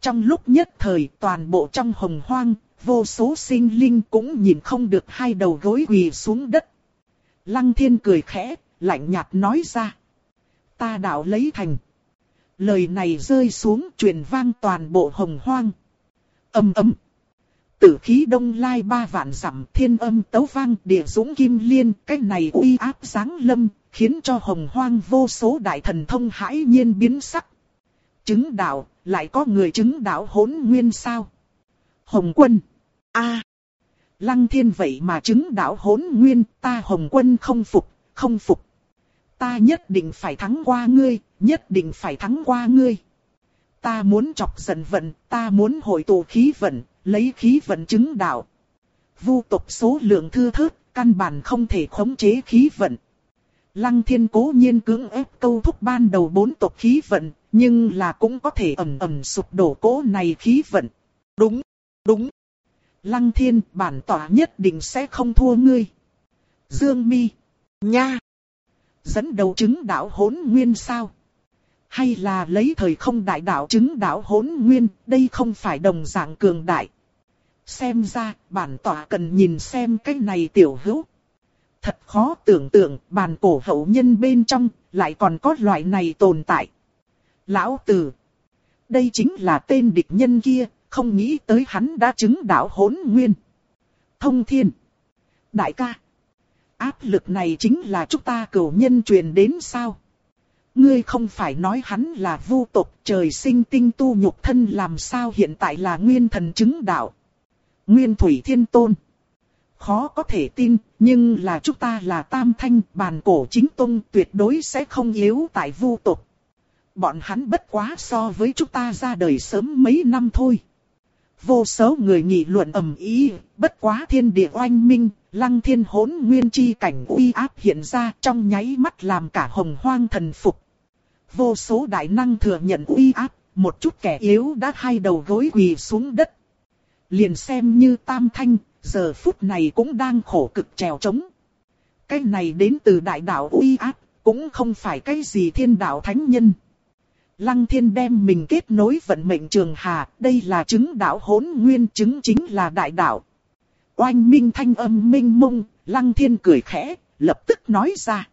Trong lúc nhất thời toàn bộ trong hồng hoang, vô số sinh linh cũng nhìn không được hai đầu gối quỳ xuống đất. Lăng thiên cười khẽ, lạnh nhạt nói ra. Ta đạo lấy thành. Lời này rơi xuống truyền vang toàn bộ hồng hoang. Âm âm. Tử khí đông lai ba vạn dặm thiên âm tấu vang địa dũng kim liên. Cái này uy áp sáng lâm, khiến cho hồng hoang vô số đại thần thông hãi nhiên biến sắc. Chứng đạo, lại có người chứng đạo hỗn nguyên sao? Hồng quân. a Lăng thiên vậy mà chứng đạo hỗn nguyên, ta hồng quân không phục, không phục. Ta nhất định phải thắng qua ngươi, nhất định phải thắng qua ngươi. Ta muốn chọc giận vận, ta muốn hội tụ khí vận, lấy khí vận chứng đạo. Vu tộc số lượng thưa thớt, căn bản không thể khống chế khí vận. Lăng thiên cố nhiên cưỡng ép câu thúc ban đầu bốn tộc khí vận, nhưng là cũng có thể ẩm ẩm sụp đổ cố này khí vận. Đúng, đúng. Lăng thiên bản tỏa nhất định sẽ không thua ngươi. Dương mi, nha. Dẫn đầu chứng đạo hỗn nguyên sao? Hay là lấy thời không đại đạo chứng đạo hỗn nguyên, đây không phải đồng dạng cường đại. Xem ra, bản tỏa cần nhìn xem cái này tiểu hữu. Thật khó tưởng tượng, bản cổ hậu nhân bên trong, lại còn có loại này tồn tại. Lão Tử. Đây chính là tên địch nhân kia, không nghĩ tới hắn đã chứng đạo hỗn nguyên. Thông thiên. Đại ca. Áp lực này chính là chúng ta cửu nhân truyền đến sao? Ngươi không phải nói hắn là vu tộc trời sinh tinh tu nhục thân làm sao hiện tại là nguyên thần chứng đạo. Nguyên thủy thiên tôn. Khó có thể tin, nhưng là chúng ta là tam thanh, bàn cổ chính tông tuyệt đối sẽ không yếu tại vu tộc. Bọn hắn bất quá so với chúng ta ra đời sớm mấy năm thôi. Vô số người nghị luận ầm ý, bất quá thiên địa oanh minh, lăng thiên hỗn nguyên chi cảnh uy áp hiện ra trong nháy mắt làm cả hồng hoang thần phục. Vô số đại năng thừa nhận uy áp, một chút kẻ yếu đã hai đầu gối quỳ xuống đất. Liền xem như tam thanh, giờ phút này cũng đang khổ cực trèo trống. Cái này đến từ đại đạo uy áp, cũng không phải cái gì thiên đạo thánh nhân. Lăng thiên đem mình kết nối vận mệnh trường hà, đây là chứng đạo hỗn nguyên chứng chính là đại đạo. Oanh minh thanh âm minh mông, lăng thiên cười khẽ, lập tức nói ra.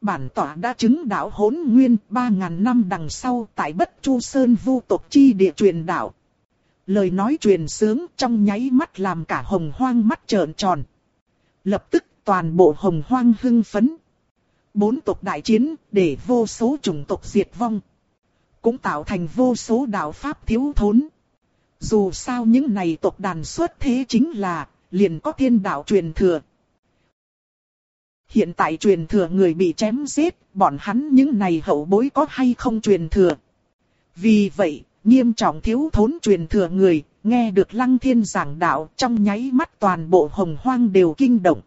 Bản tỏa đã chứng đạo hỗn nguyên ba ngàn năm đằng sau tại bất chu sơn vu tộc chi địa truyền đạo. Lời nói truyền sướng trong nháy mắt làm cả hồng hoang mắt trợn tròn. Lập tức toàn bộ hồng hoang hưng phấn. Bốn tộc đại chiến để vô số chủng tộc diệt vong. Cũng tạo thành vô số đạo pháp thiếu thốn. Dù sao những này tộc đàn xuất thế chính là liền có thiên đạo truyền thừa. Hiện tại truyền thừa người bị chém giết, bọn hắn những này hậu bối có hay không truyền thừa. Vì vậy, nghiêm trọng thiếu thốn truyền thừa người, nghe được lăng thiên giảng đạo trong nháy mắt toàn bộ hồng hoang đều kinh động.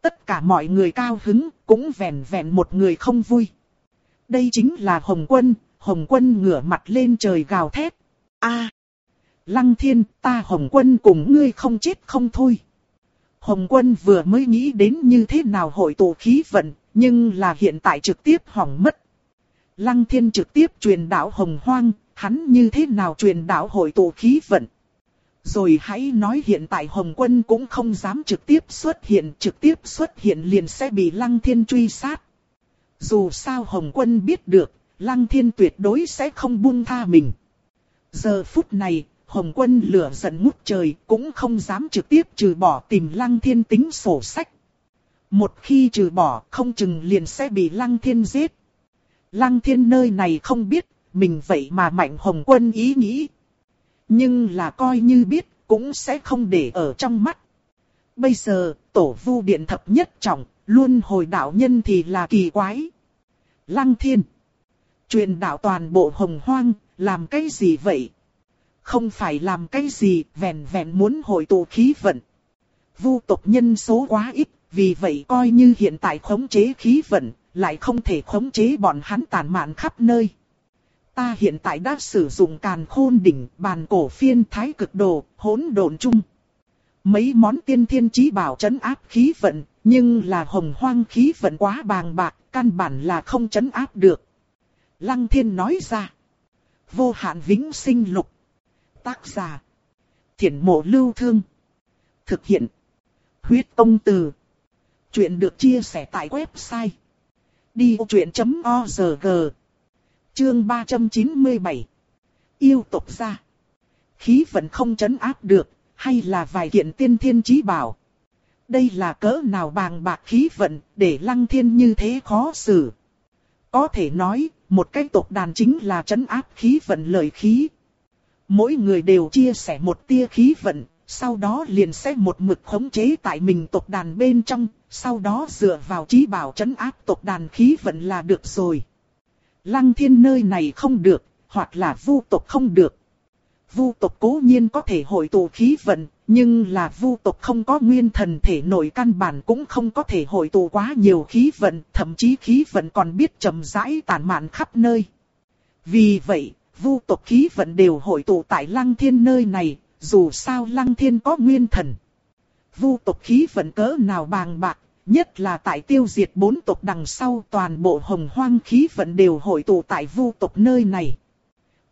Tất cả mọi người cao hứng, cũng vẹn vẹn một người không vui. Đây chính là Hồng Quân, Hồng Quân ngửa mặt lên trời gào thét. a Lăng thiên, ta Hồng Quân cùng ngươi không chết không thôi. Hồng Quân vừa mới nghĩ đến như thế nào hội tụ khí vận, nhưng là hiện tại trực tiếp hỏng mất. Lăng thiên trực tiếp truyền đạo Hồng Hoang, hắn như thế nào truyền đạo hội tụ khí vận. Rồi hãy nói hiện tại Hồng Quân cũng không dám trực tiếp xuất hiện, trực tiếp xuất hiện liền sẽ bị Lăng Thiên truy sát. Dù sao Hồng Quân biết được, Lăng Thiên tuyệt đối sẽ không buông tha mình. Giờ phút này, Hồng Quân lửa giận ngút trời, cũng không dám trực tiếp trừ bỏ tìm Lăng Thiên tính sổ sách. Một khi trừ bỏ, không chừng liền sẽ bị Lăng Thiên giết. Lăng Thiên nơi này không biết, mình vậy mà mạnh Hồng Quân ý nghĩ. Nhưng là coi như biết, cũng sẽ không để ở trong mắt. Bây giờ, tổ vu điện thập nhất trọng, luôn hồi đạo nhân thì là kỳ quái. Lăng Thiên. Truyền đạo toàn bộ hồng hoang, làm cái gì vậy? Không phải làm cái gì, vẹn vẹn muốn hội tụ khí vận. Vu tộc nhân số quá ít, vì vậy coi như hiện tại khống chế khí vận, lại không thể khống chế bọn hắn tàn mạn khắp nơi. Ta hiện tại đã sử dụng càn khôn đỉnh, bàn cổ phiên thái cực đồ, hỗn độn chung. Mấy món tiên thiên chí bảo chấn áp khí vận, nhưng là hồng hoang khí vận quá bàng bạc, căn bản là không chấn áp được. Lăng thiên nói ra. Vô hạn vĩnh sinh lục. Tác giả. Thiển mộ lưu thương. Thực hiện. Huyết công từ. Chuyện được chia sẻ tại website. Đi vô chuyện.org Chương 397 Yêu tộc gia Khí vận không chấn áp được, hay là vài kiện tiên thiên chí bảo. Đây là cỡ nào bàng bạc khí vận, để lăng thiên như thế khó xử. Có thể nói, một cái tộc đàn chính là chấn áp khí vận lợi khí. Mỗi người đều chia sẻ một tia khí vận, sau đó liền sẽ một mực khống chế tại mình tộc đàn bên trong, sau đó dựa vào trí bảo chấn áp tộc đàn khí vận là được rồi. Lăng thiên nơi này không được, hoặc là vu tộc không được. Vu tộc cố nhiên có thể hội tụ khí vận, nhưng là vu tộc không có nguyên thần thể nội căn bản cũng không có thể hội tụ quá nhiều khí vận, thậm chí khí vận còn biết chậm rãi tản mạn khắp nơi. Vì vậy, vu tộc khí vận đều hội tụ tại lăng thiên nơi này, dù sao lăng thiên có nguyên thần. Vu tộc khí vận cỡ nào bàng bạc, Nhất là tại tiêu diệt bốn tộc đằng sau toàn bộ hồng hoang khí vận đều hội tụ tại vu tộc nơi này.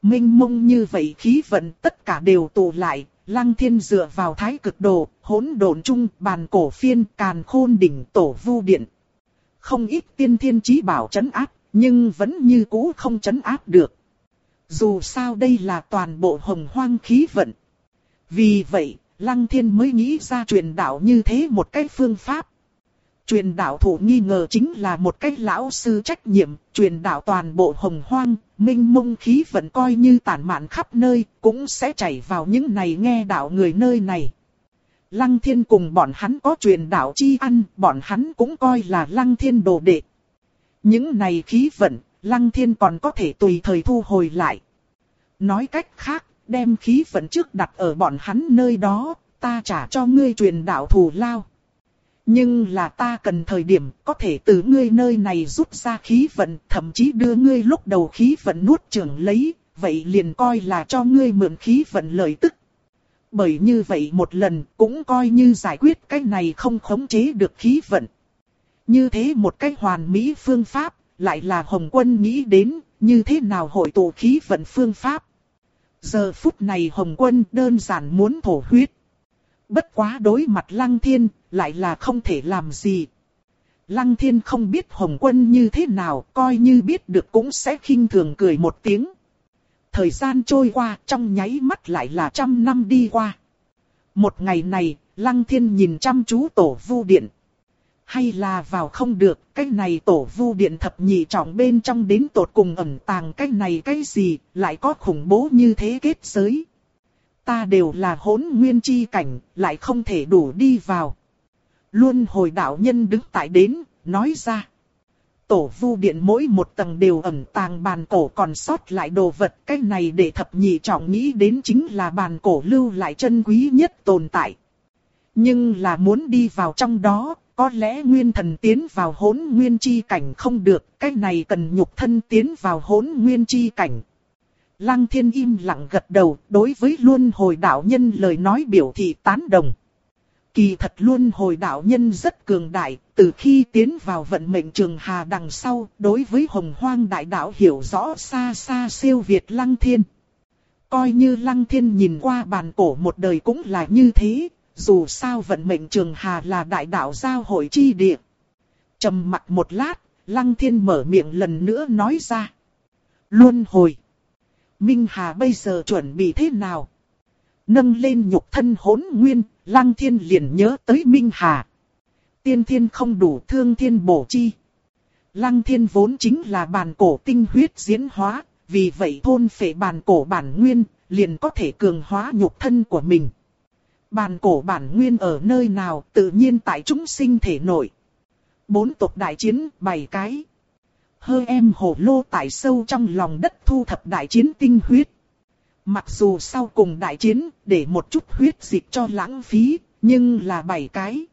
Minh mông như vậy khí vận tất cả đều tụ lại, lăng thiên dựa vào thái cực đồ, hỗn độn chung, bàn cổ phiên, càn khôn đỉnh tổ vu điện. Không ít tiên thiên chí bảo chấn áp, nhưng vẫn như cũ không chấn áp được. Dù sao đây là toàn bộ hồng hoang khí vận. Vì vậy, Lăng Thiên mới nghĩ ra truyền đạo như thế một cái phương pháp. Truyền đạo thủ nghi ngờ chính là một cái lão sư trách nhiệm, truyền đạo toàn bộ hồng hoang, minh mông khí vận coi như tản mạn khắp nơi, cũng sẽ chảy vào những này nghe đạo người nơi này. Lăng thiên cùng bọn hắn có truyền đạo chi ăn, bọn hắn cũng coi là lăng thiên đồ đệ. Những này khí vận, lăng thiên còn có thể tùy thời thu hồi lại. Nói cách khác, đem khí vận trước đặt ở bọn hắn nơi đó, ta trả cho ngươi truyền đạo thù lao. Nhưng là ta cần thời điểm có thể từ ngươi nơi này rút ra khí vận, thậm chí đưa ngươi lúc đầu khí vận nuốt trưởng lấy, vậy liền coi là cho ngươi mượn khí vận lợi tức. Bởi như vậy một lần cũng coi như giải quyết cái này không khống chế được khí vận. Như thế một cách hoàn mỹ phương pháp, lại là Hồng Quân nghĩ đến, như thế nào hội tụ khí vận phương pháp. Giờ phút này Hồng Quân đơn giản muốn thổ huyết. Bất quá đối mặt Lăng Thiên, lại là không thể làm gì. Lăng Thiên không biết Hồng Quân như thế nào, coi như biết được cũng sẽ khinh thường cười một tiếng. thời gian trôi qua trong nháy mắt lại là trăm năm đi qua. Một ngày này, Lăng Thiên nhìn chăm chú tổ vu điện. Hay là vào không được, cái này tổ vu điện thập nhị trọng bên trong đến tột cùng ẩn tàng cái này cái gì, lại có khủng bố như thế kết giới. Ta đều là hỗn nguyên chi cảnh, lại không thể đủ đi vào. Luôn hồi đạo nhân đứng tại đến, nói ra. Tổ vu điện mỗi một tầng đều ẩn tàng bàn cổ còn sót lại đồ vật. Cái này để thập nhị trọng nghĩ đến chính là bàn cổ lưu lại chân quý nhất tồn tại. Nhưng là muốn đi vào trong đó, có lẽ nguyên thần tiến vào hỗn nguyên chi cảnh không được. Cái này cần nhục thân tiến vào hỗn nguyên chi cảnh. Lăng thiên im lặng gật đầu đối với luân hồi đạo nhân lời nói biểu thị tán đồng. Kỳ thật Luân hồi đạo nhân rất cường đại, từ khi tiến vào vận mệnh trường hà đằng sau, đối với hồng hoang đại đạo hiểu rõ xa xa siêu việt lăng thiên. Coi như lăng thiên nhìn qua bàn cổ một đời cũng là như thế, dù sao vận mệnh trường hà là đại đạo giao hội chi địa. trầm mặt một lát, lăng thiên mở miệng lần nữa nói ra. Luôn hồi. Minh Hà bây giờ chuẩn bị thế nào? Nâng lên nhục thân hỗn nguyên, Lăng Thiên liền nhớ tới Minh Hà. Tiên thiên không đủ thương thiên bổ chi. Lăng Thiên vốn chính là bàn cổ tinh huyết diễn hóa, vì vậy thôn phệ bàn cổ bản nguyên, liền có thể cường hóa nhục thân của mình. Bàn cổ bản nguyên ở nơi nào tự nhiên tại chúng sinh thể nội. Bốn tộc đại chiến, bảy cái. Hơ em hổ lô tại sâu trong lòng đất thu thập đại chiến tinh huyết. Mặc dù sau cùng đại chiến, để một chút huyết dịch cho lãng phí, nhưng là bảy cái.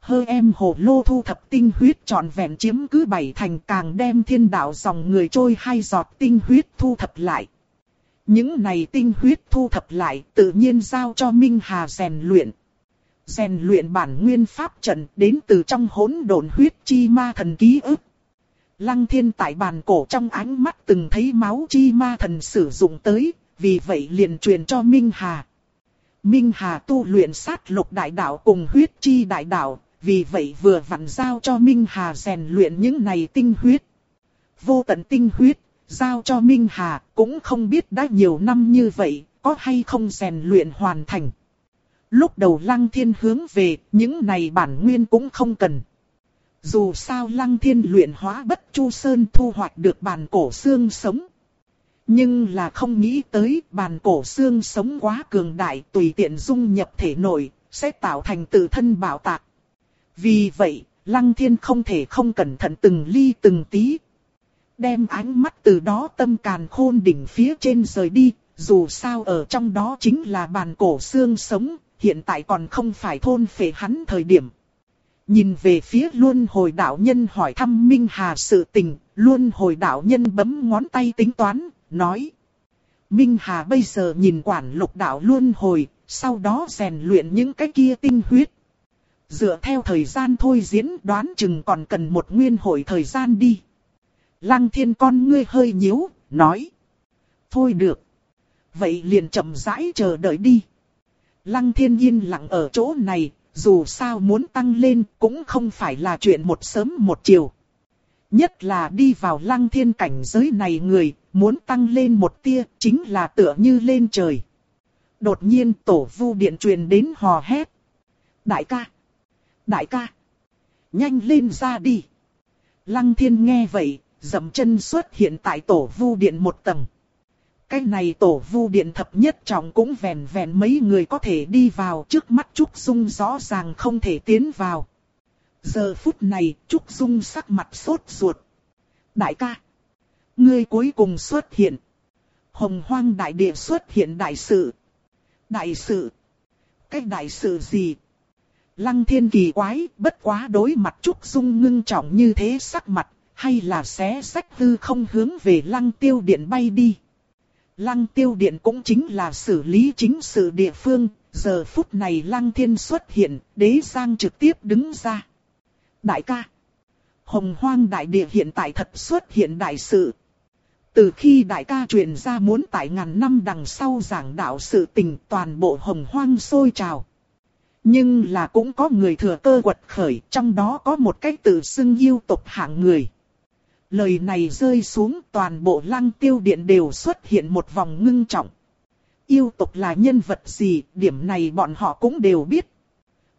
Hơ em hồ lô thu thập tinh huyết trọn vẹn chiếm cứ bảy thành càng đem thiên đạo dòng người trôi hai giọt tinh huyết thu thập lại. Những này tinh huyết thu thập lại tự nhiên giao cho Minh Hà rèn luyện. Rèn luyện bản nguyên pháp trận đến từ trong hỗn độn huyết chi ma thần ký ức. Lăng thiên tại bàn cổ trong ánh mắt từng thấy máu chi ma thần sử dụng tới, vì vậy liền truyền cho Minh Hà. Minh Hà tu luyện sát lục đại đạo cùng huyết chi đại đạo, vì vậy vừa vặn giao cho Minh Hà rèn luyện những này tinh huyết. Vô tận tinh huyết, giao cho Minh Hà cũng không biết đã nhiều năm như vậy, có hay không rèn luyện hoàn thành. Lúc đầu Lăng Thiên hướng về, những này bản nguyên cũng không cần. Dù sao Lăng Thiên luyện hóa bất chu sơn thu hoạch được bản cổ xương sống. Nhưng là không nghĩ tới bàn cổ xương sống quá cường đại tùy tiện dung nhập thể nội, sẽ tạo thành tự thân bảo tạc. Vì vậy, Lăng Thiên không thể không cẩn thận từng ly từng tí. Đem ánh mắt từ đó tâm càn khôn đỉnh phía trên rời đi, dù sao ở trong đó chính là bàn cổ xương sống, hiện tại còn không phải thôn phệ hắn thời điểm. Nhìn về phía luân hồi đạo nhân hỏi thăm Minh Hà sự tình, luân hồi đạo nhân bấm ngón tay tính toán, nói. Minh Hà bây giờ nhìn quản lục đạo luôn hồi, sau đó rèn luyện những cái kia tinh huyết. Dựa theo thời gian thôi diễn đoán chừng còn cần một nguyên hội thời gian đi. Lăng thiên con ngươi hơi nhíu, nói. Thôi được. Vậy liền chậm rãi chờ đợi đi. Lăng thiên yên lặng ở chỗ này, dù sao muốn tăng lên cũng không phải là chuyện một sớm một chiều. Nhất là đi vào lăng thiên cảnh giới này người, muốn tăng lên một tia, chính là tựa như lên trời. Đột nhiên tổ vu điện truyền đến hò hét. Đại ca! Đại ca! Nhanh lên ra đi! Lăng thiên nghe vậy, dậm chân xuất hiện tại tổ vu điện một tầng. Cái này tổ vu điện thập nhất trọng cũng vẹn vẹn mấy người có thể đi vào trước mắt Trúc Dung rõ ràng không thể tiến vào. Giờ phút này Trúc Dung sắc mặt sốt ruột. Đại ca! Ngươi cuối cùng xuất hiện. Hồng hoang đại địa xuất hiện đại sự. Đại sự? Cái đại sự gì? Lăng thiên kỳ quái, bất quá đối mặt Trúc Dung ngưng trọng như thế sắc mặt, hay là xé sách hư không hướng về lăng tiêu điện bay đi. Lăng tiêu điện cũng chính là xử lý chính sự địa phương, giờ phút này lăng thiên xuất hiện, đế giang trực tiếp đứng ra. Đại ca, hồng hoang đại địa hiện tại thật xuất hiện đại sự. Từ khi đại ca truyền ra muốn tại ngàn năm đằng sau giảng đạo sự tình toàn bộ hồng hoang sôi trào. Nhưng là cũng có người thừa cơ quật khởi, trong đó có một cái tự xưng yêu tộc hạng người. Lời này rơi xuống toàn bộ lăng tiêu điện đều xuất hiện một vòng ngưng trọng. Yêu tộc là nhân vật gì, điểm này bọn họ cũng đều biết.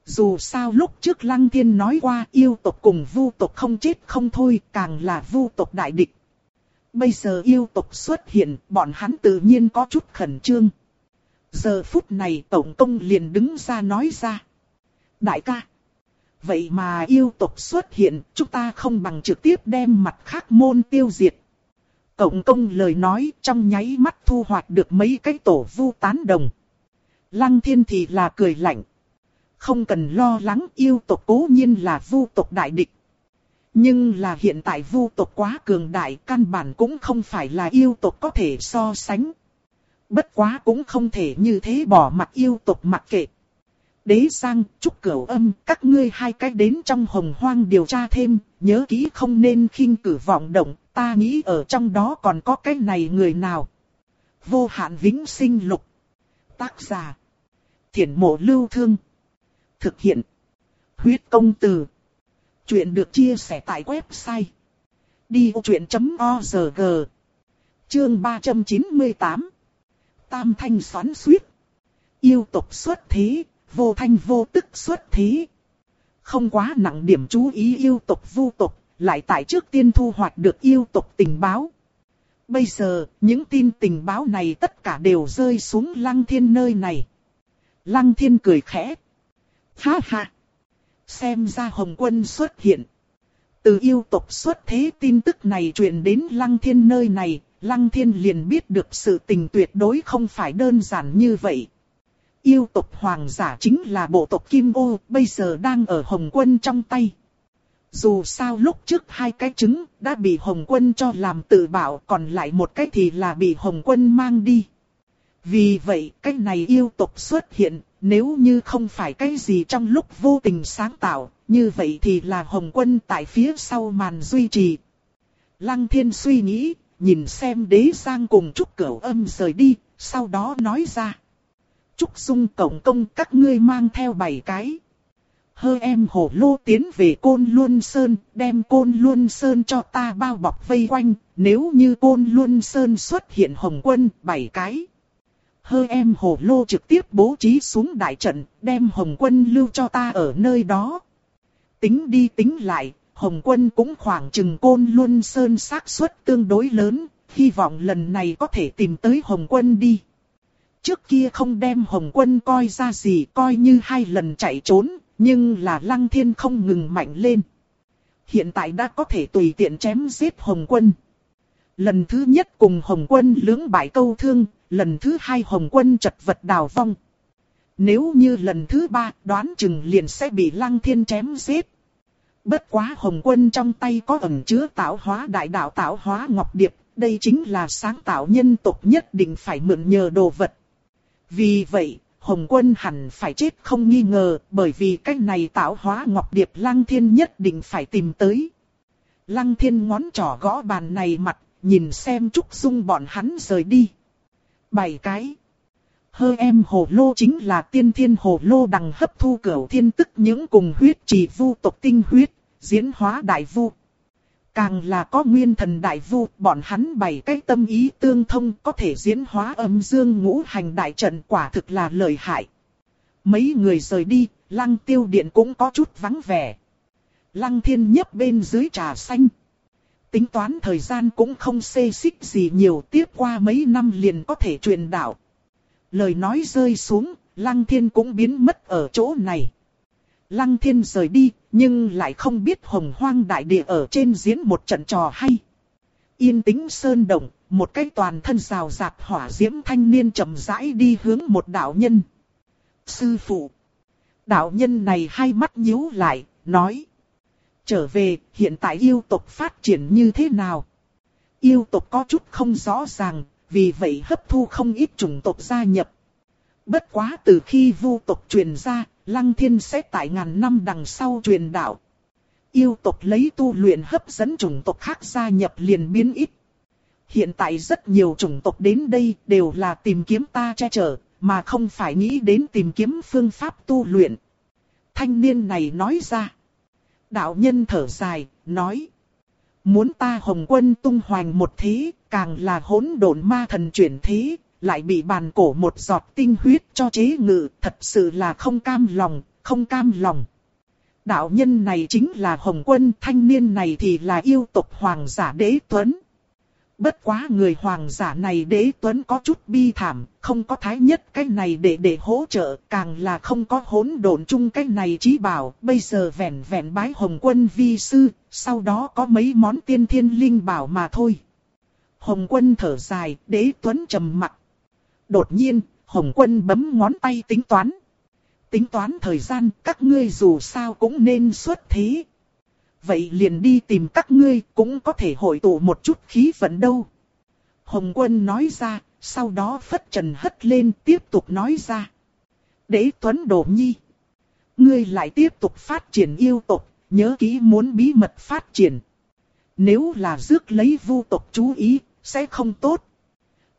Dù sao lúc trước lăng thiên nói qua yêu tộc cùng vu tộc không chết không thôi, càng là vu tộc đại địch. Bây giờ yêu tộc xuất hiện, bọn hắn tự nhiên có chút khẩn trương. Giờ phút này Tổng công liền đứng ra nói ra. Đại ca. Vậy mà yêu tộc xuất hiện, chúng ta không bằng trực tiếp đem mặt khác môn tiêu diệt. Cộng công lời nói trong nháy mắt thu hoạch được mấy cái tổ vu tán đồng. Lăng thiên thì là cười lạnh. Không cần lo lắng yêu tộc cố nhiên là vu tộc đại địch. Nhưng là hiện tại vu tộc quá cường đại căn bản cũng không phải là yêu tộc có thể so sánh. Bất quá cũng không thể như thế bỏ mặt yêu tộc mặc kệ. Đế sang, trúc cửu âm, các ngươi hai cách đến trong hồng hoang điều tra thêm, nhớ kỹ không nên khinh cử vọng động, ta nghĩ ở trong đó còn có cái này người nào. Vô hạn vĩnh sinh lục. Tác giả. Thiển mộ lưu thương. Thực hiện. Huyết công từ. Chuyện được chia sẻ tại website. Đi vô chuyện.org Chương 398 Tam thanh xoắn suýt. Yêu tục xuất thế, vô thanh vô tức xuất thế. Không quá nặng điểm chú ý yêu tộc vu tộc, lại tại trước tiên thu hoạch được yêu tộc tình báo. Bây giờ, những tin tình báo này tất cả đều rơi xuống lăng thiên nơi này. Lăng thiên cười khẽ. Ha ha! Xem ra Hồng Quân xuất hiện. Từ yêu tộc xuất thế tin tức này truyền đến Lăng Thiên nơi này, Lăng Thiên liền biết được sự tình tuyệt đối không phải đơn giản như vậy. Yêu tộc hoàng giả chính là bộ tộc Kim Ô, bây giờ đang ở Hồng Quân trong tay. Dù sao lúc trước hai cái trứng đã bị Hồng Quân cho làm tự bảo, còn lại một cái thì là bị Hồng Quân mang đi. Vì vậy, cái này yêu tộc xuất hiện, nếu như không phải cái gì trong lúc vô tình sáng tạo, như vậy thì là Hồng Quân tại phía sau màn duy trì. Lăng thiên suy nghĩ, nhìn xem đế sang cùng Trúc Cửu âm rời đi, sau đó nói ra. Trúc Dung Cộng Công các ngươi mang theo bảy cái. Hơ em hổ lô tiến về Côn Luân Sơn, đem Côn Luân Sơn cho ta bao bọc vây quanh, nếu như Côn Luân Sơn xuất hiện Hồng Quân bảy cái hơ em hồ lô trực tiếp bố trí xuống đại trận, đem Hồng quân lưu cho ta ở nơi đó. Tính đi tính lại, Hồng quân cũng khoảng chừng côn luân sơn xác suất tương đối lớn, hy vọng lần này có thể tìm tới Hồng quân đi. Trước kia không đem Hồng quân coi ra gì coi như hai lần chạy trốn, nhưng là lăng thiên không ngừng mạnh lên. Hiện tại đã có thể tùy tiện chém giết Hồng quân. Lần thứ nhất cùng Hồng quân lưỡng bại câu thương, lần thứ hai Hồng quân chật vật đào vong. Nếu như lần thứ ba đoán chừng liền sẽ bị lăng thiên chém giết. Bất quá Hồng quân trong tay có ẩn chứa tạo hóa đại đạo tạo hóa ngọc điệp, đây chính là sáng tạo nhân tộc nhất định phải mượn nhờ đồ vật. Vì vậy, Hồng quân hẳn phải chết không nghi ngờ, bởi vì cách này tạo hóa ngọc điệp lăng thiên nhất định phải tìm tới. Lăng thiên ngón trỏ gõ bàn này mặt, nhìn xem Trúc Dung bọn hắn rời đi. Bảy cái. Hơ em hồ lô chính là tiên thiên hồ lô đằng hấp thu cửu thiên tức những cùng huyết trì vu tộc tinh huyết, diễn hóa đại vu. Càng là có nguyên thần đại vu, bọn hắn bảy cái tâm ý tương thông có thể diễn hóa âm dương ngũ hành đại trận quả thực là lợi hại. Mấy người rời đi, lăng tiêu điện cũng có chút vắng vẻ. Lăng thiên nhấp bên dưới trà xanh tính toán thời gian cũng không xê xích gì nhiều tiếp qua mấy năm liền có thể truyền đạo. Lời nói rơi xuống, Lăng Thiên cũng biến mất ở chỗ này. Lăng Thiên rời đi, nhưng lại không biết hồng hoang đại địa ở trên diễn một trận trò hay. Yên tĩnh sơn động, một cái toàn thân rào rạc hỏa diễm thanh niên chậm rãi đi hướng một đạo nhân. Sư phụ. Đạo nhân này hai mắt nhíu lại, nói trở về, hiện tại yêu tộc phát triển như thế nào? Yêu tộc có chút không rõ ràng, vì vậy hấp thu không ít chủng tộc gia nhập. Bất quá từ khi vu tộc truyền ra, Lăng Thiên sẽ tại ngàn năm đằng sau truyền đạo. Yêu tộc lấy tu luyện hấp dẫn chủng tộc khác gia nhập liền biến ít. Hiện tại rất nhiều chủng tộc đến đây đều là tìm kiếm ta che chở, mà không phải nghĩ đến tìm kiếm phương pháp tu luyện. Thanh niên này nói ra đạo nhân thở dài, nói. Muốn ta hồng quân tung hoành một thế, càng là hỗn độn ma thần chuyển thế, lại bị bàn cổ một giọt tinh huyết cho chế ngự, thật sự là không cam lòng, không cam lòng. Đạo nhân này chính là Hồng Quân, thanh niên này thì là yêu tộc hoàng giả đế tuấn. Bất quá người hoàng giả này đế tuấn có chút bi thảm, không có thái nhất cái này để để hỗ trợ, càng là không có hỗn độn chung cái này trí bảo, bây giờ vẹn vẹn bái hồng quân vi sư, sau đó có mấy món tiên thiên linh bảo mà thôi. Hồng quân thở dài, đế tuấn trầm mặt. Đột nhiên, hồng quân bấm ngón tay tính toán. Tính toán thời gian, các ngươi dù sao cũng nên xuất thế, vậy liền đi tìm các ngươi cũng có thể hội tụ một chút khí vận đâu. Hồng quân nói ra, sau đó phất trần hất lên tiếp tục nói ra. Đế Tuấn Đồ Nhi. Ngươi lại tiếp tục phát triển yêu tộc, nhớ kỹ muốn bí mật phát triển. Nếu là rước lấy vu tộc chú ý, sẽ không tốt.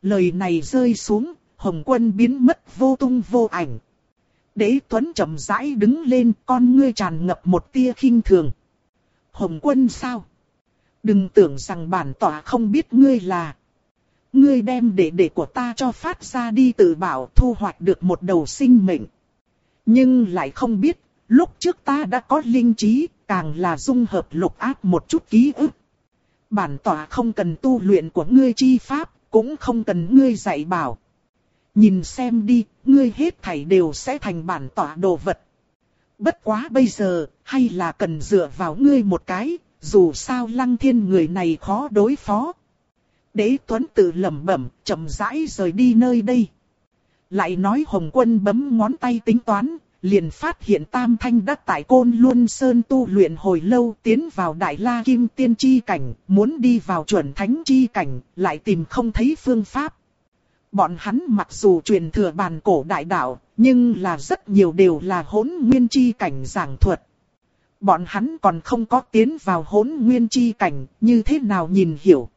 Lời này rơi xuống, Hồng quân biến mất vô tung vô ảnh. Đế Tuấn chậm rãi đứng lên, con ngươi tràn ngập một tia khinh thường. Hồng quân sao? Đừng tưởng rằng bản tỏa không biết ngươi là. Ngươi đem đệ đệ của ta cho phát ra đi tự bảo thu hoạch được một đầu sinh mệnh. Nhưng lại không biết, lúc trước ta đã có linh trí, càng là dung hợp lục áp một chút ký ức. Bản tỏa không cần tu luyện của ngươi chi pháp, cũng không cần ngươi dạy bảo. Nhìn xem đi, ngươi hết thảy đều sẽ thành bản tỏa đồ vật. Bất quá bây giờ, hay là cần dựa vào ngươi một cái, dù sao lăng thiên người này khó đối phó. Đế Tuấn tự lẩm bẩm, chậm rãi rời đi nơi đây. Lại nói Hồng Quân bấm ngón tay tính toán, liền phát hiện Tam Thanh đã tại Côn Luân Sơn tu luyện hồi lâu tiến vào Đại La Kim Tiên Chi Cảnh, muốn đi vào chuẩn Thánh Chi Cảnh, lại tìm không thấy phương pháp. Bọn hắn mặc dù truyền thừa bàn cổ đại đạo, nhưng là rất nhiều đều là hỗn nguyên chi cảnh giảng thuật. Bọn hắn còn không có tiến vào hỗn nguyên chi cảnh, như thế nào nhìn hiểu.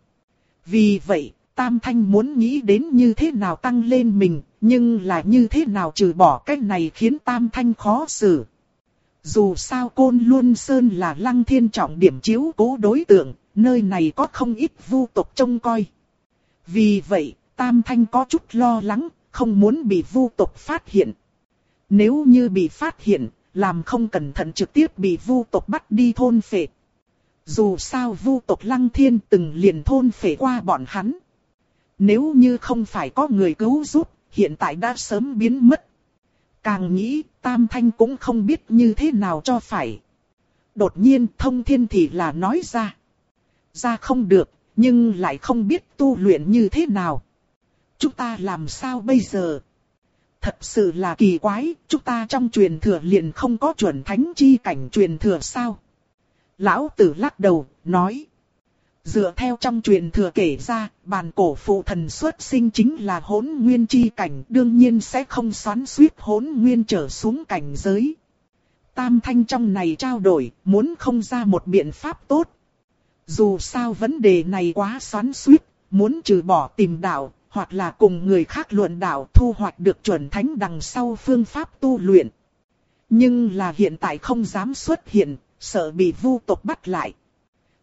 Vì vậy, Tam Thanh muốn nghĩ đến như thế nào tăng lên mình, nhưng là như thế nào trừ bỏ cái này khiến Tam Thanh khó xử. Dù sao Côn Luân Sơn là lăng thiên trọng điểm chiếu cố đối tượng, nơi này có không ít vu tộc trông coi. Vì vậy, Tam Thanh có chút lo lắng, không muốn bị vu tộc phát hiện. Nếu như bị phát hiện, làm không cẩn thận trực tiếp bị vu tộc bắt đi thôn phệ. Dù sao vu tộc Lăng Thiên từng liền thôn phệ qua bọn hắn. Nếu như không phải có người cứu giúp, hiện tại đã sớm biến mất. Càng nghĩ, Tam Thanh cũng không biết như thế nào cho phải. Đột nhiên thông thiên thì là nói ra. Ra không được, nhưng lại không biết tu luyện như thế nào. Chúng ta làm sao bây giờ? Thật sự là kỳ quái, chúng ta trong truyền thừa liền không có chuẩn thánh chi cảnh truyền thừa sao? Lão tử lắc đầu, nói. Dựa theo trong truyền thừa kể ra, bàn cổ phụ thần xuất sinh chính là hỗn nguyên chi cảnh, đương nhiên sẽ không xoắn suýt hỗn nguyên trở xuống cảnh giới. Tam thanh trong này trao đổi, muốn không ra một biện pháp tốt. Dù sao vấn đề này quá xoắn suýt, muốn trừ bỏ tìm đạo, hoặc là cùng người khác luận đạo thu hoạch được chuẩn thánh đằng sau phương pháp tu luyện. Nhưng là hiện tại không dám xuất hiện, sợ bị vu tộc bắt lại.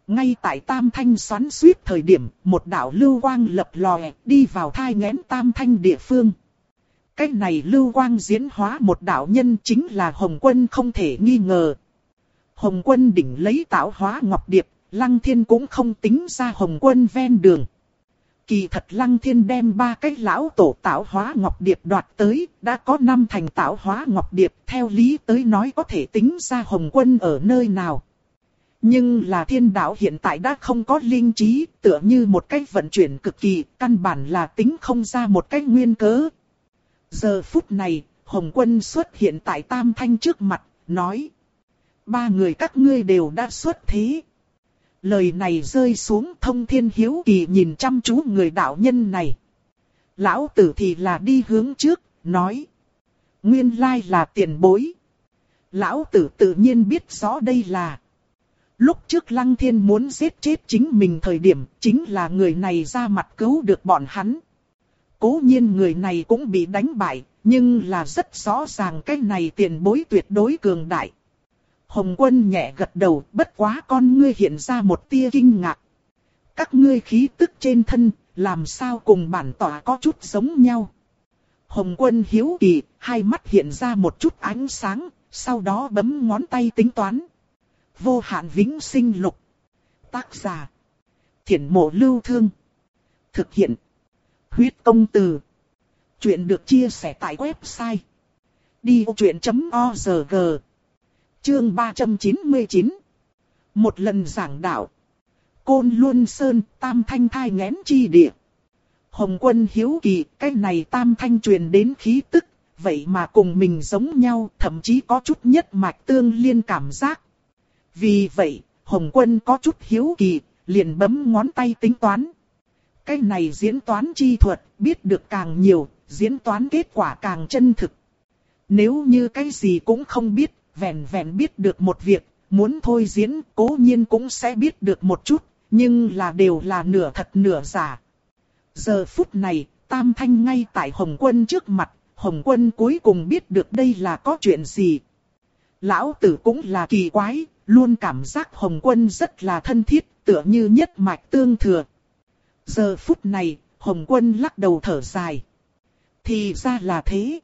Ngay tại Tam Thanh xoắn suýt thời điểm, một đạo lưu quang lập lòe, đi vào thai ngén Tam Thanh địa phương. Cách này lưu quang diễn hóa một đạo nhân chính là Hồng Quân không thể nghi ngờ. Hồng Quân đỉnh lấy tạo hóa ngọc điệp, Lăng Thiên cũng không tính ra Hồng Quân ven đường. Kỳ thật Lăng Thiên đem ba cái lão tổ tạo hóa ngọc điệp đoạt tới, đã có năm thành tạo hóa ngọc điệp, theo lý tới nói có thể tính ra Hồng Quân ở nơi nào. Nhưng là thiên đạo hiện tại đã không có linh trí, tựa như một cách vận chuyển cực kỳ, căn bản là tính không ra một cách nguyên cớ. Giờ phút này, Hồng Quân xuất hiện tại Tam Thanh trước mặt, nói. Ba người các ngươi đều đã xuất thế. Lời này rơi xuống thông thiên hiếu kỳ nhìn chăm chú người đạo nhân này. Lão tử thì là đi hướng trước, nói. Nguyên lai là tiền bối. Lão tử tự nhiên biết rõ đây là. Lúc trước Lăng Thiên muốn giết chết chính mình thời điểm, chính là người này ra mặt cứu được bọn hắn. Cố nhiên người này cũng bị đánh bại, nhưng là rất rõ ràng cái này tiền bối tuyệt đối cường đại. Hồng quân nhẹ gật đầu, bất quá con ngươi hiện ra một tia kinh ngạc. Các ngươi khí tức trên thân, làm sao cùng bản tỏa có chút giống nhau. Hồng quân hiếu kỳ, hai mắt hiện ra một chút ánh sáng, sau đó bấm ngón tay tính toán. Vô hạn vĩnh sinh lục. Tác giả. Thiển mộ lưu thương. Thực hiện. Huyết công từ. Chuyện được chia sẻ tại website. Đi vô chuyện.org Chương 399 Một lần giảng đạo. Côn Luân Sơn, Tam Thanh thai ngén chi địa. Hồng quân hiếu kỳ, cái này Tam Thanh truyền đến khí tức, vậy mà cùng mình giống nhau, thậm chí có chút nhất mạch tương liên cảm giác. Vì vậy, Hồng quân có chút hiếu kỳ, liền bấm ngón tay tính toán. Cái này diễn toán chi thuật, biết được càng nhiều, diễn toán kết quả càng chân thực. Nếu như cái gì cũng không biết, vẹn vẹn biết được một việc, muốn thôi diễn cố nhiên cũng sẽ biết được một chút, nhưng là đều là nửa thật nửa giả. Giờ phút này, Tam Thanh ngay tại Hồng Quân trước mặt, Hồng Quân cuối cùng biết được đây là có chuyện gì. Lão tử cũng là kỳ quái, luôn cảm giác Hồng Quân rất là thân thiết, tựa như nhất mạch tương thừa. Giờ phút này, Hồng Quân lắc đầu thở dài. Thì ra là thế.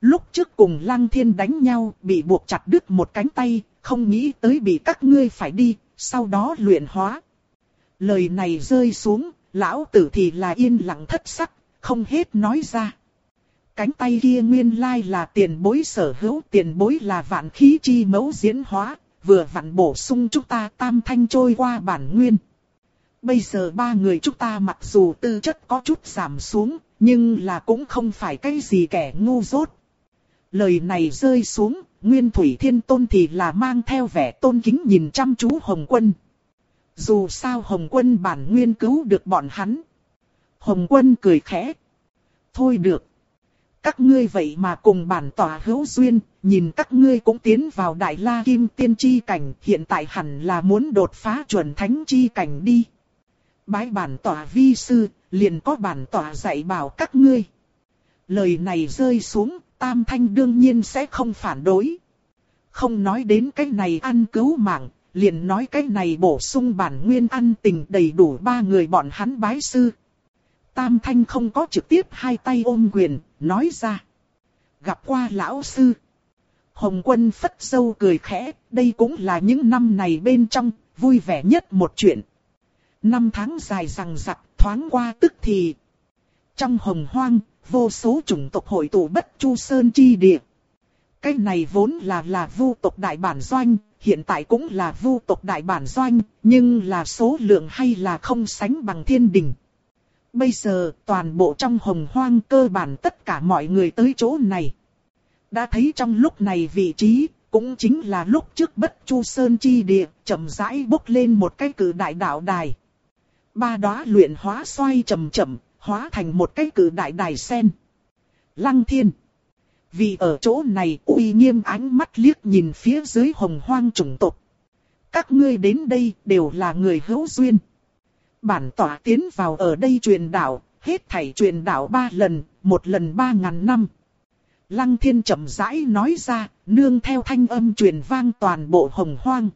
Lúc trước cùng Lăng Thiên đánh nhau, bị buộc chặt đứt một cánh tay, không nghĩ tới bị các ngươi phải đi, sau đó luyện hóa. Lời này rơi xuống, lão tử thì là yên lặng thất sắc, không hết nói ra. Cánh tay kia nguyên lai là tiền bối sở hữu, tiền bối là vạn khí chi mẫu diễn hóa, vừa vặn bổ sung chúng ta tam thanh trôi qua bản nguyên. Bây giờ ba người chúng ta mặc dù tư chất có chút giảm xuống, nhưng là cũng không phải cái gì kẻ ngu dốt. Lời này rơi xuống, Nguyên Thủy Thiên Tôn thì là mang theo vẻ tôn kính nhìn chăm chú Hồng Quân. Dù sao Hồng Quân bản nguyên cứu được bọn hắn. Hồng Quân cười khẽ. Thôi được. Các ngươi vậy mà cùng bản tỏa hữu duyên, nhìn các ngươi cũng tiến vào Đại La Kim Tiên Chi Cảnh, hiện tại hẳn là muốn đột phá chuẩn Thánh Chi Cảnh đi. Bái bản tỏa vi sư, liền có bản tỏa dạy bảo các ngươi. Lời này rơi xuống, Tam Thanh đương nhiên sẽ không phản đối. Không nói đến cái này ăn cứu mạng, liền nói cái này bổ sung bản nguyên ăn tình đầy đủ ba người bọn hắn bái sư. Tam Thanh không có trực tiếp hai tay ôm quyền, nói ra. Gặp qua lão sư. Hồng quân phất sâu cười khẽ, đây cũng là những năm này bên trong, vui vẻ nhất một chuyện. Năm tháng dài rằng rặc, thoáng qua tức thì. Trong hồng hoang, vô số chủng tộc hội tụ bất chu sơn chi địa. Cái này vốn là là vu tộc đại bản doanh, hiện tại cũng là vu tộc đại bản doanh, nhưng là số lượng hay là không sánh bằng thiên đình. Bây giờ toàn bộ trong hồng hoang cơ bản tất cả mọi người tới chỗ này. Đã thấy trong lúc này vị trí, cũng chính là lúc trước bất chu sơn chi địa, chậm rãi bốc lên một cái cử đại đạo đài. Ba đóa luyện hóa xoay chậm chậm, hóa thành một cái cử đại đài sen. Lăng thiên. Vì ở chỗ này uy nghiêm ánh mắt liếc nhìn phía dưới hồng hoang chủng tộc. Các ngươi đến đây đều là người hữu duyên. Bản tỏa tiến vào ở đây truyền đạo, hết thảy truyền đạo ba lần, một lần ba ngàn năm. Lăng thiên chậm rãi nói ra, nương theo thanh âm truyền vang toàn bộ hồng hoang.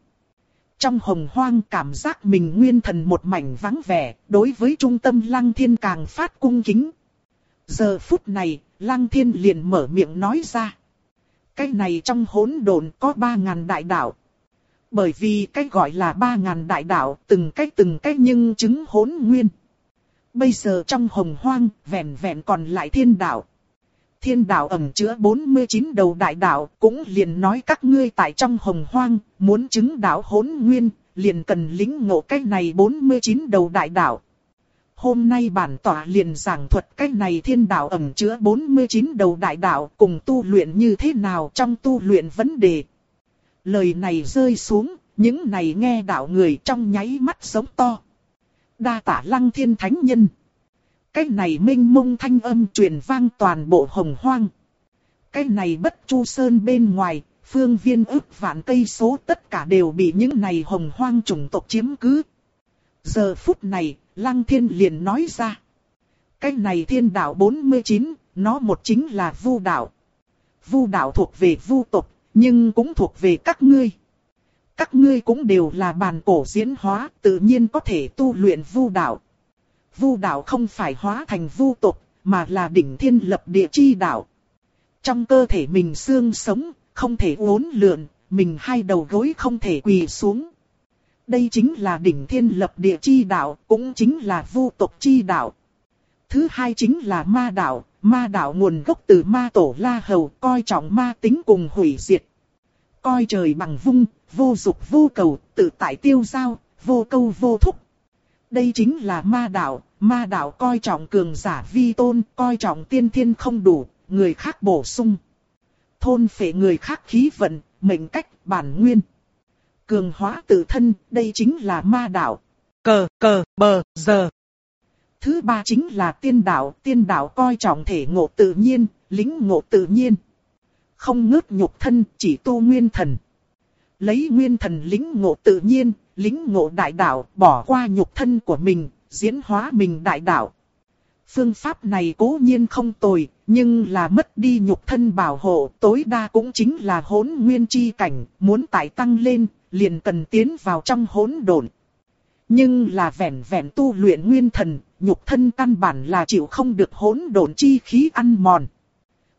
Trong hồng hoang cảm giác mình nguyên thần một mảnh vắng vẻ, đối với trung tâm lăng thiên càng phát cung kính. Giờ phút này, lăng thiên liền mở miệng nói ra. Cái này trong hỗn độn có ba ngàn đại đạo. Bởi vì cái gọi là ba ngàn đại đạo, từng cái từng cái nhưng chứng hỗn nguyên. Bây giờ trong hồng hoang, vẹn vẹn còn lại thiên đạo. Thiên đạo ẩn chứa 49 đầu đại đạo, cũng liền nói các ngươi tại trong hồng hoang, muốn chứng đạo hỗn nguyên, liền cần lính ngộ cái này 49 đầu đại đạo. Hôm nay bản tỏa liền giảng thuật cái này thiên đạo ẩn chứa 49 đầu đại đạo cùng tu luyện như thế nào trong tu luyện vấn đề. Lời này rơi xuống, những này nghe đạo người trong nháy mắt sống to. Đa tả lăng thiên thánh nhân. Cái này minh mông thanh âm truyền vang toàn bộ hồng hoang. Cái này bất chu sơn bên ngoài, phương viên ước vạn cây số tất cả đều bị những này hồng hoang chủng tộc chiếm cứ. Giờ phút này, lăng thiên liền nói ra. Cái này thiên đạo 49, nó một chính là vu đạo. Vu đạo thuộc về vu tộc, nhưng cũng thuộc về các ngươi. các ngươi cũng đều là bàn cổ diễn hóa, tự nhiên có thể tu luyện vu đạo. Vu đạo không phải hóa thành vu tộc, mà là đỉnh thiên lập địa chi đạo. Trong cơ thể mình xương sống, không thể uốn lượn, mình hai đầu gối không thể quỳ xuống. Đây chính là đỉnh thiên lập địa chi đạo, cũng chính là vu tộc chi đạo. Thứ hai chính là ma đạo, ma đạo nguồn gốc từ ma tổ La Hầu, coi trọng ma tính cùng hủy diệt. Coi trời bằng vung, vô dục vô cầu, tự tại tiêu giao, vô câu vô thúc. Đây chính là ma đạo, ma đạo coi trọng cường giả vi tôn, coi trọng tiên thiên không đủ, người khác bổ sung. Thôn phệ người khác khí vận, mệnh cách, bản nguyên. Cường hóa tự thân, đây chính là ma đạo. Cờ, cờ, bờ, giờ. Thứ ba chính là tiên đạo, tiên đạo coi trọng thể ngộ tự nhiên, lính ngộ tự nhiên. Không ngước nhục thân, chỉ tu nguyên thần. Lấy nguyên thần lính ngộ tự nhiên, lính ngộ đại đạo, bỏ qua nhục thân của mình, diễn hóa mình đại đạo. Phương pháp này cố nhiên không tồi, nhưng là mất đi nhục thân bảo hộ, tối đa cũng chính là hỗn nguyên chi cảnh, muốn tải tăng lên, liền cần tiến vào trong hỗn độn. Nhưng là vẹn vẹn tu luyện nguyên thần, nhục thân căn bản là chịu không được hỗn độn chi khí ăn mòn.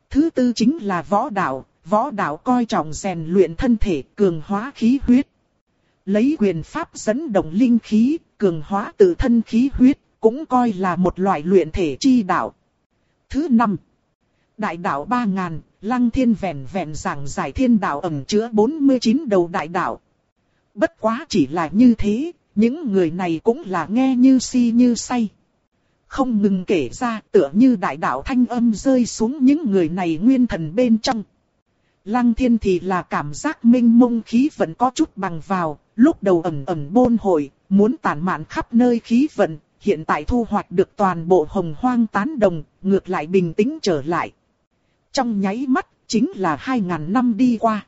Thứ tư chính là võ đạo, võ đạo coi trọng rèn luyện thân thể, cường hóa khí huyết. Lấy quyền pháp dẫn động linh khí, cường hóa tự thân khí huyết, cũng coi là một loại luyện thể chi đạo. Thứ năm, đại đạo ba ngàn, lăng thiên vẹn vẹn giảng giải thiên đạo ẩn chứa 49 đầu đại đạo. Bất quá chỉ là như thế, những người này cũng là nghe như si như say. Không ngừng kể ra tựa như đại đạo thanh âm rơi xuống những người này nguyên thần bên trong. Lăng thiên thì là cảm giác minh mông khí vẫn có chút bằng vào, lúc đầu ẩn ẩn bôn hồi, muốn tản mạn khắp nơi khí vận, hiện tại thu hoạch được toàn bộ hồng hoang tán đồng, ngược lại bình tĩnh trở lại. Trong nháy mắt, chính là 2.000 năm đi qua.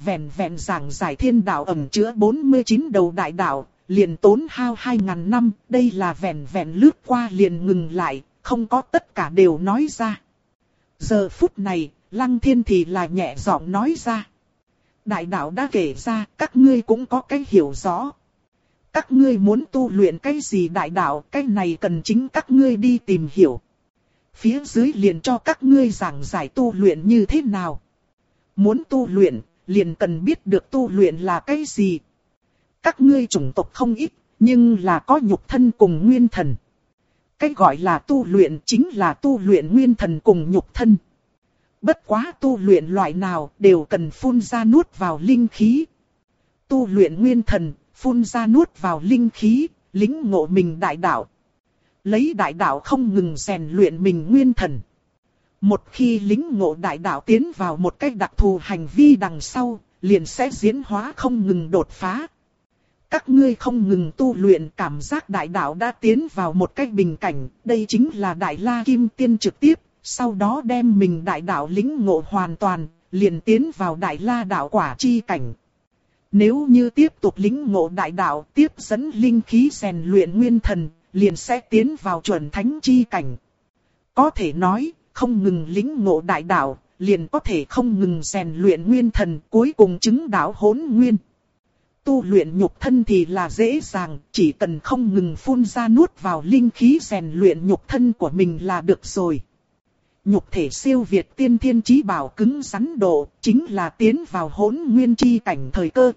Vẹn vẹn giảng giải thiên đạo ẩn chứa 49 đầu đại đạo, liền tốn hao 2.000 năm, đây là vẹn vẹn lướt qua liền ngừng lại, không có tất cả đều nói ra. Giờ phút này, lăng thiên thì là nhẹ giọng nói ra. Đại đạo đã kể ra, các ngươi cũng có cái hiểu rõ. Các ngươi muốn tu luyện cái gì đại đạo, cái này cần chính các ngươi đi tìm hiểu. Phía dưới liền cho các ngươi giảng giải tu luyện như thế nào. Muốn tu luyện, liền cần biết được tu luyện là cái gì. Các ngươi chủng tộc không ít, nhưng là có nhục thân cùng nguyên thần. Cái gọi là tu luyện chính là tu luyện nguyên thần cùng nhục thân. Bất quá tu luyện loại nào đều cần phun ra nuốt vào linh khí. Tu luyện nguyên thần, phun ra nuốt vào linh khí, lính ngộ mình đại đạo. Lấy đại đạo không ngừng rèn luyện mình nguyên thần. Một khi lính ngộ đại đạo tiến vào một cách đặc thù hành vi đằng sau, liền sẽ diễn hóa không ngừng đột phá. Các ngươi không ngừng tu luyện cảm giác đại đạo đã tiến vào một cách bình cảnh, đây chính là đại la kim tiên trực tiếp, sau đó đem mình đại đạo lính ngộ hoàn toàn, liền tiến vào đại la đạo quả chi cảnh. Nếu như tiếp tục lính ngộ đại đạo, tiếp dẫn linh khí rèn luyện nguyên thần, liền sẽ tiến vào chuẩn thánh chi cảnh. Có thể nói, không ngừng lính ngộ đại đạo, liền có thể không ngừng rèn luyện nguyên thần, cuối cùng chứng đạo hỗn nguyên. Tu luyện nhục thân thì là dễ dàng, chỉ cần không ngừng phun ra nuốt vào linh khí rèn luyện nhục thân của mình là được rồi. Nhục thể siêu việt tiên thiên trí bảo cứng rắn độ, chính là tiến vào hỗn nguyên chi cảnh thời cơ.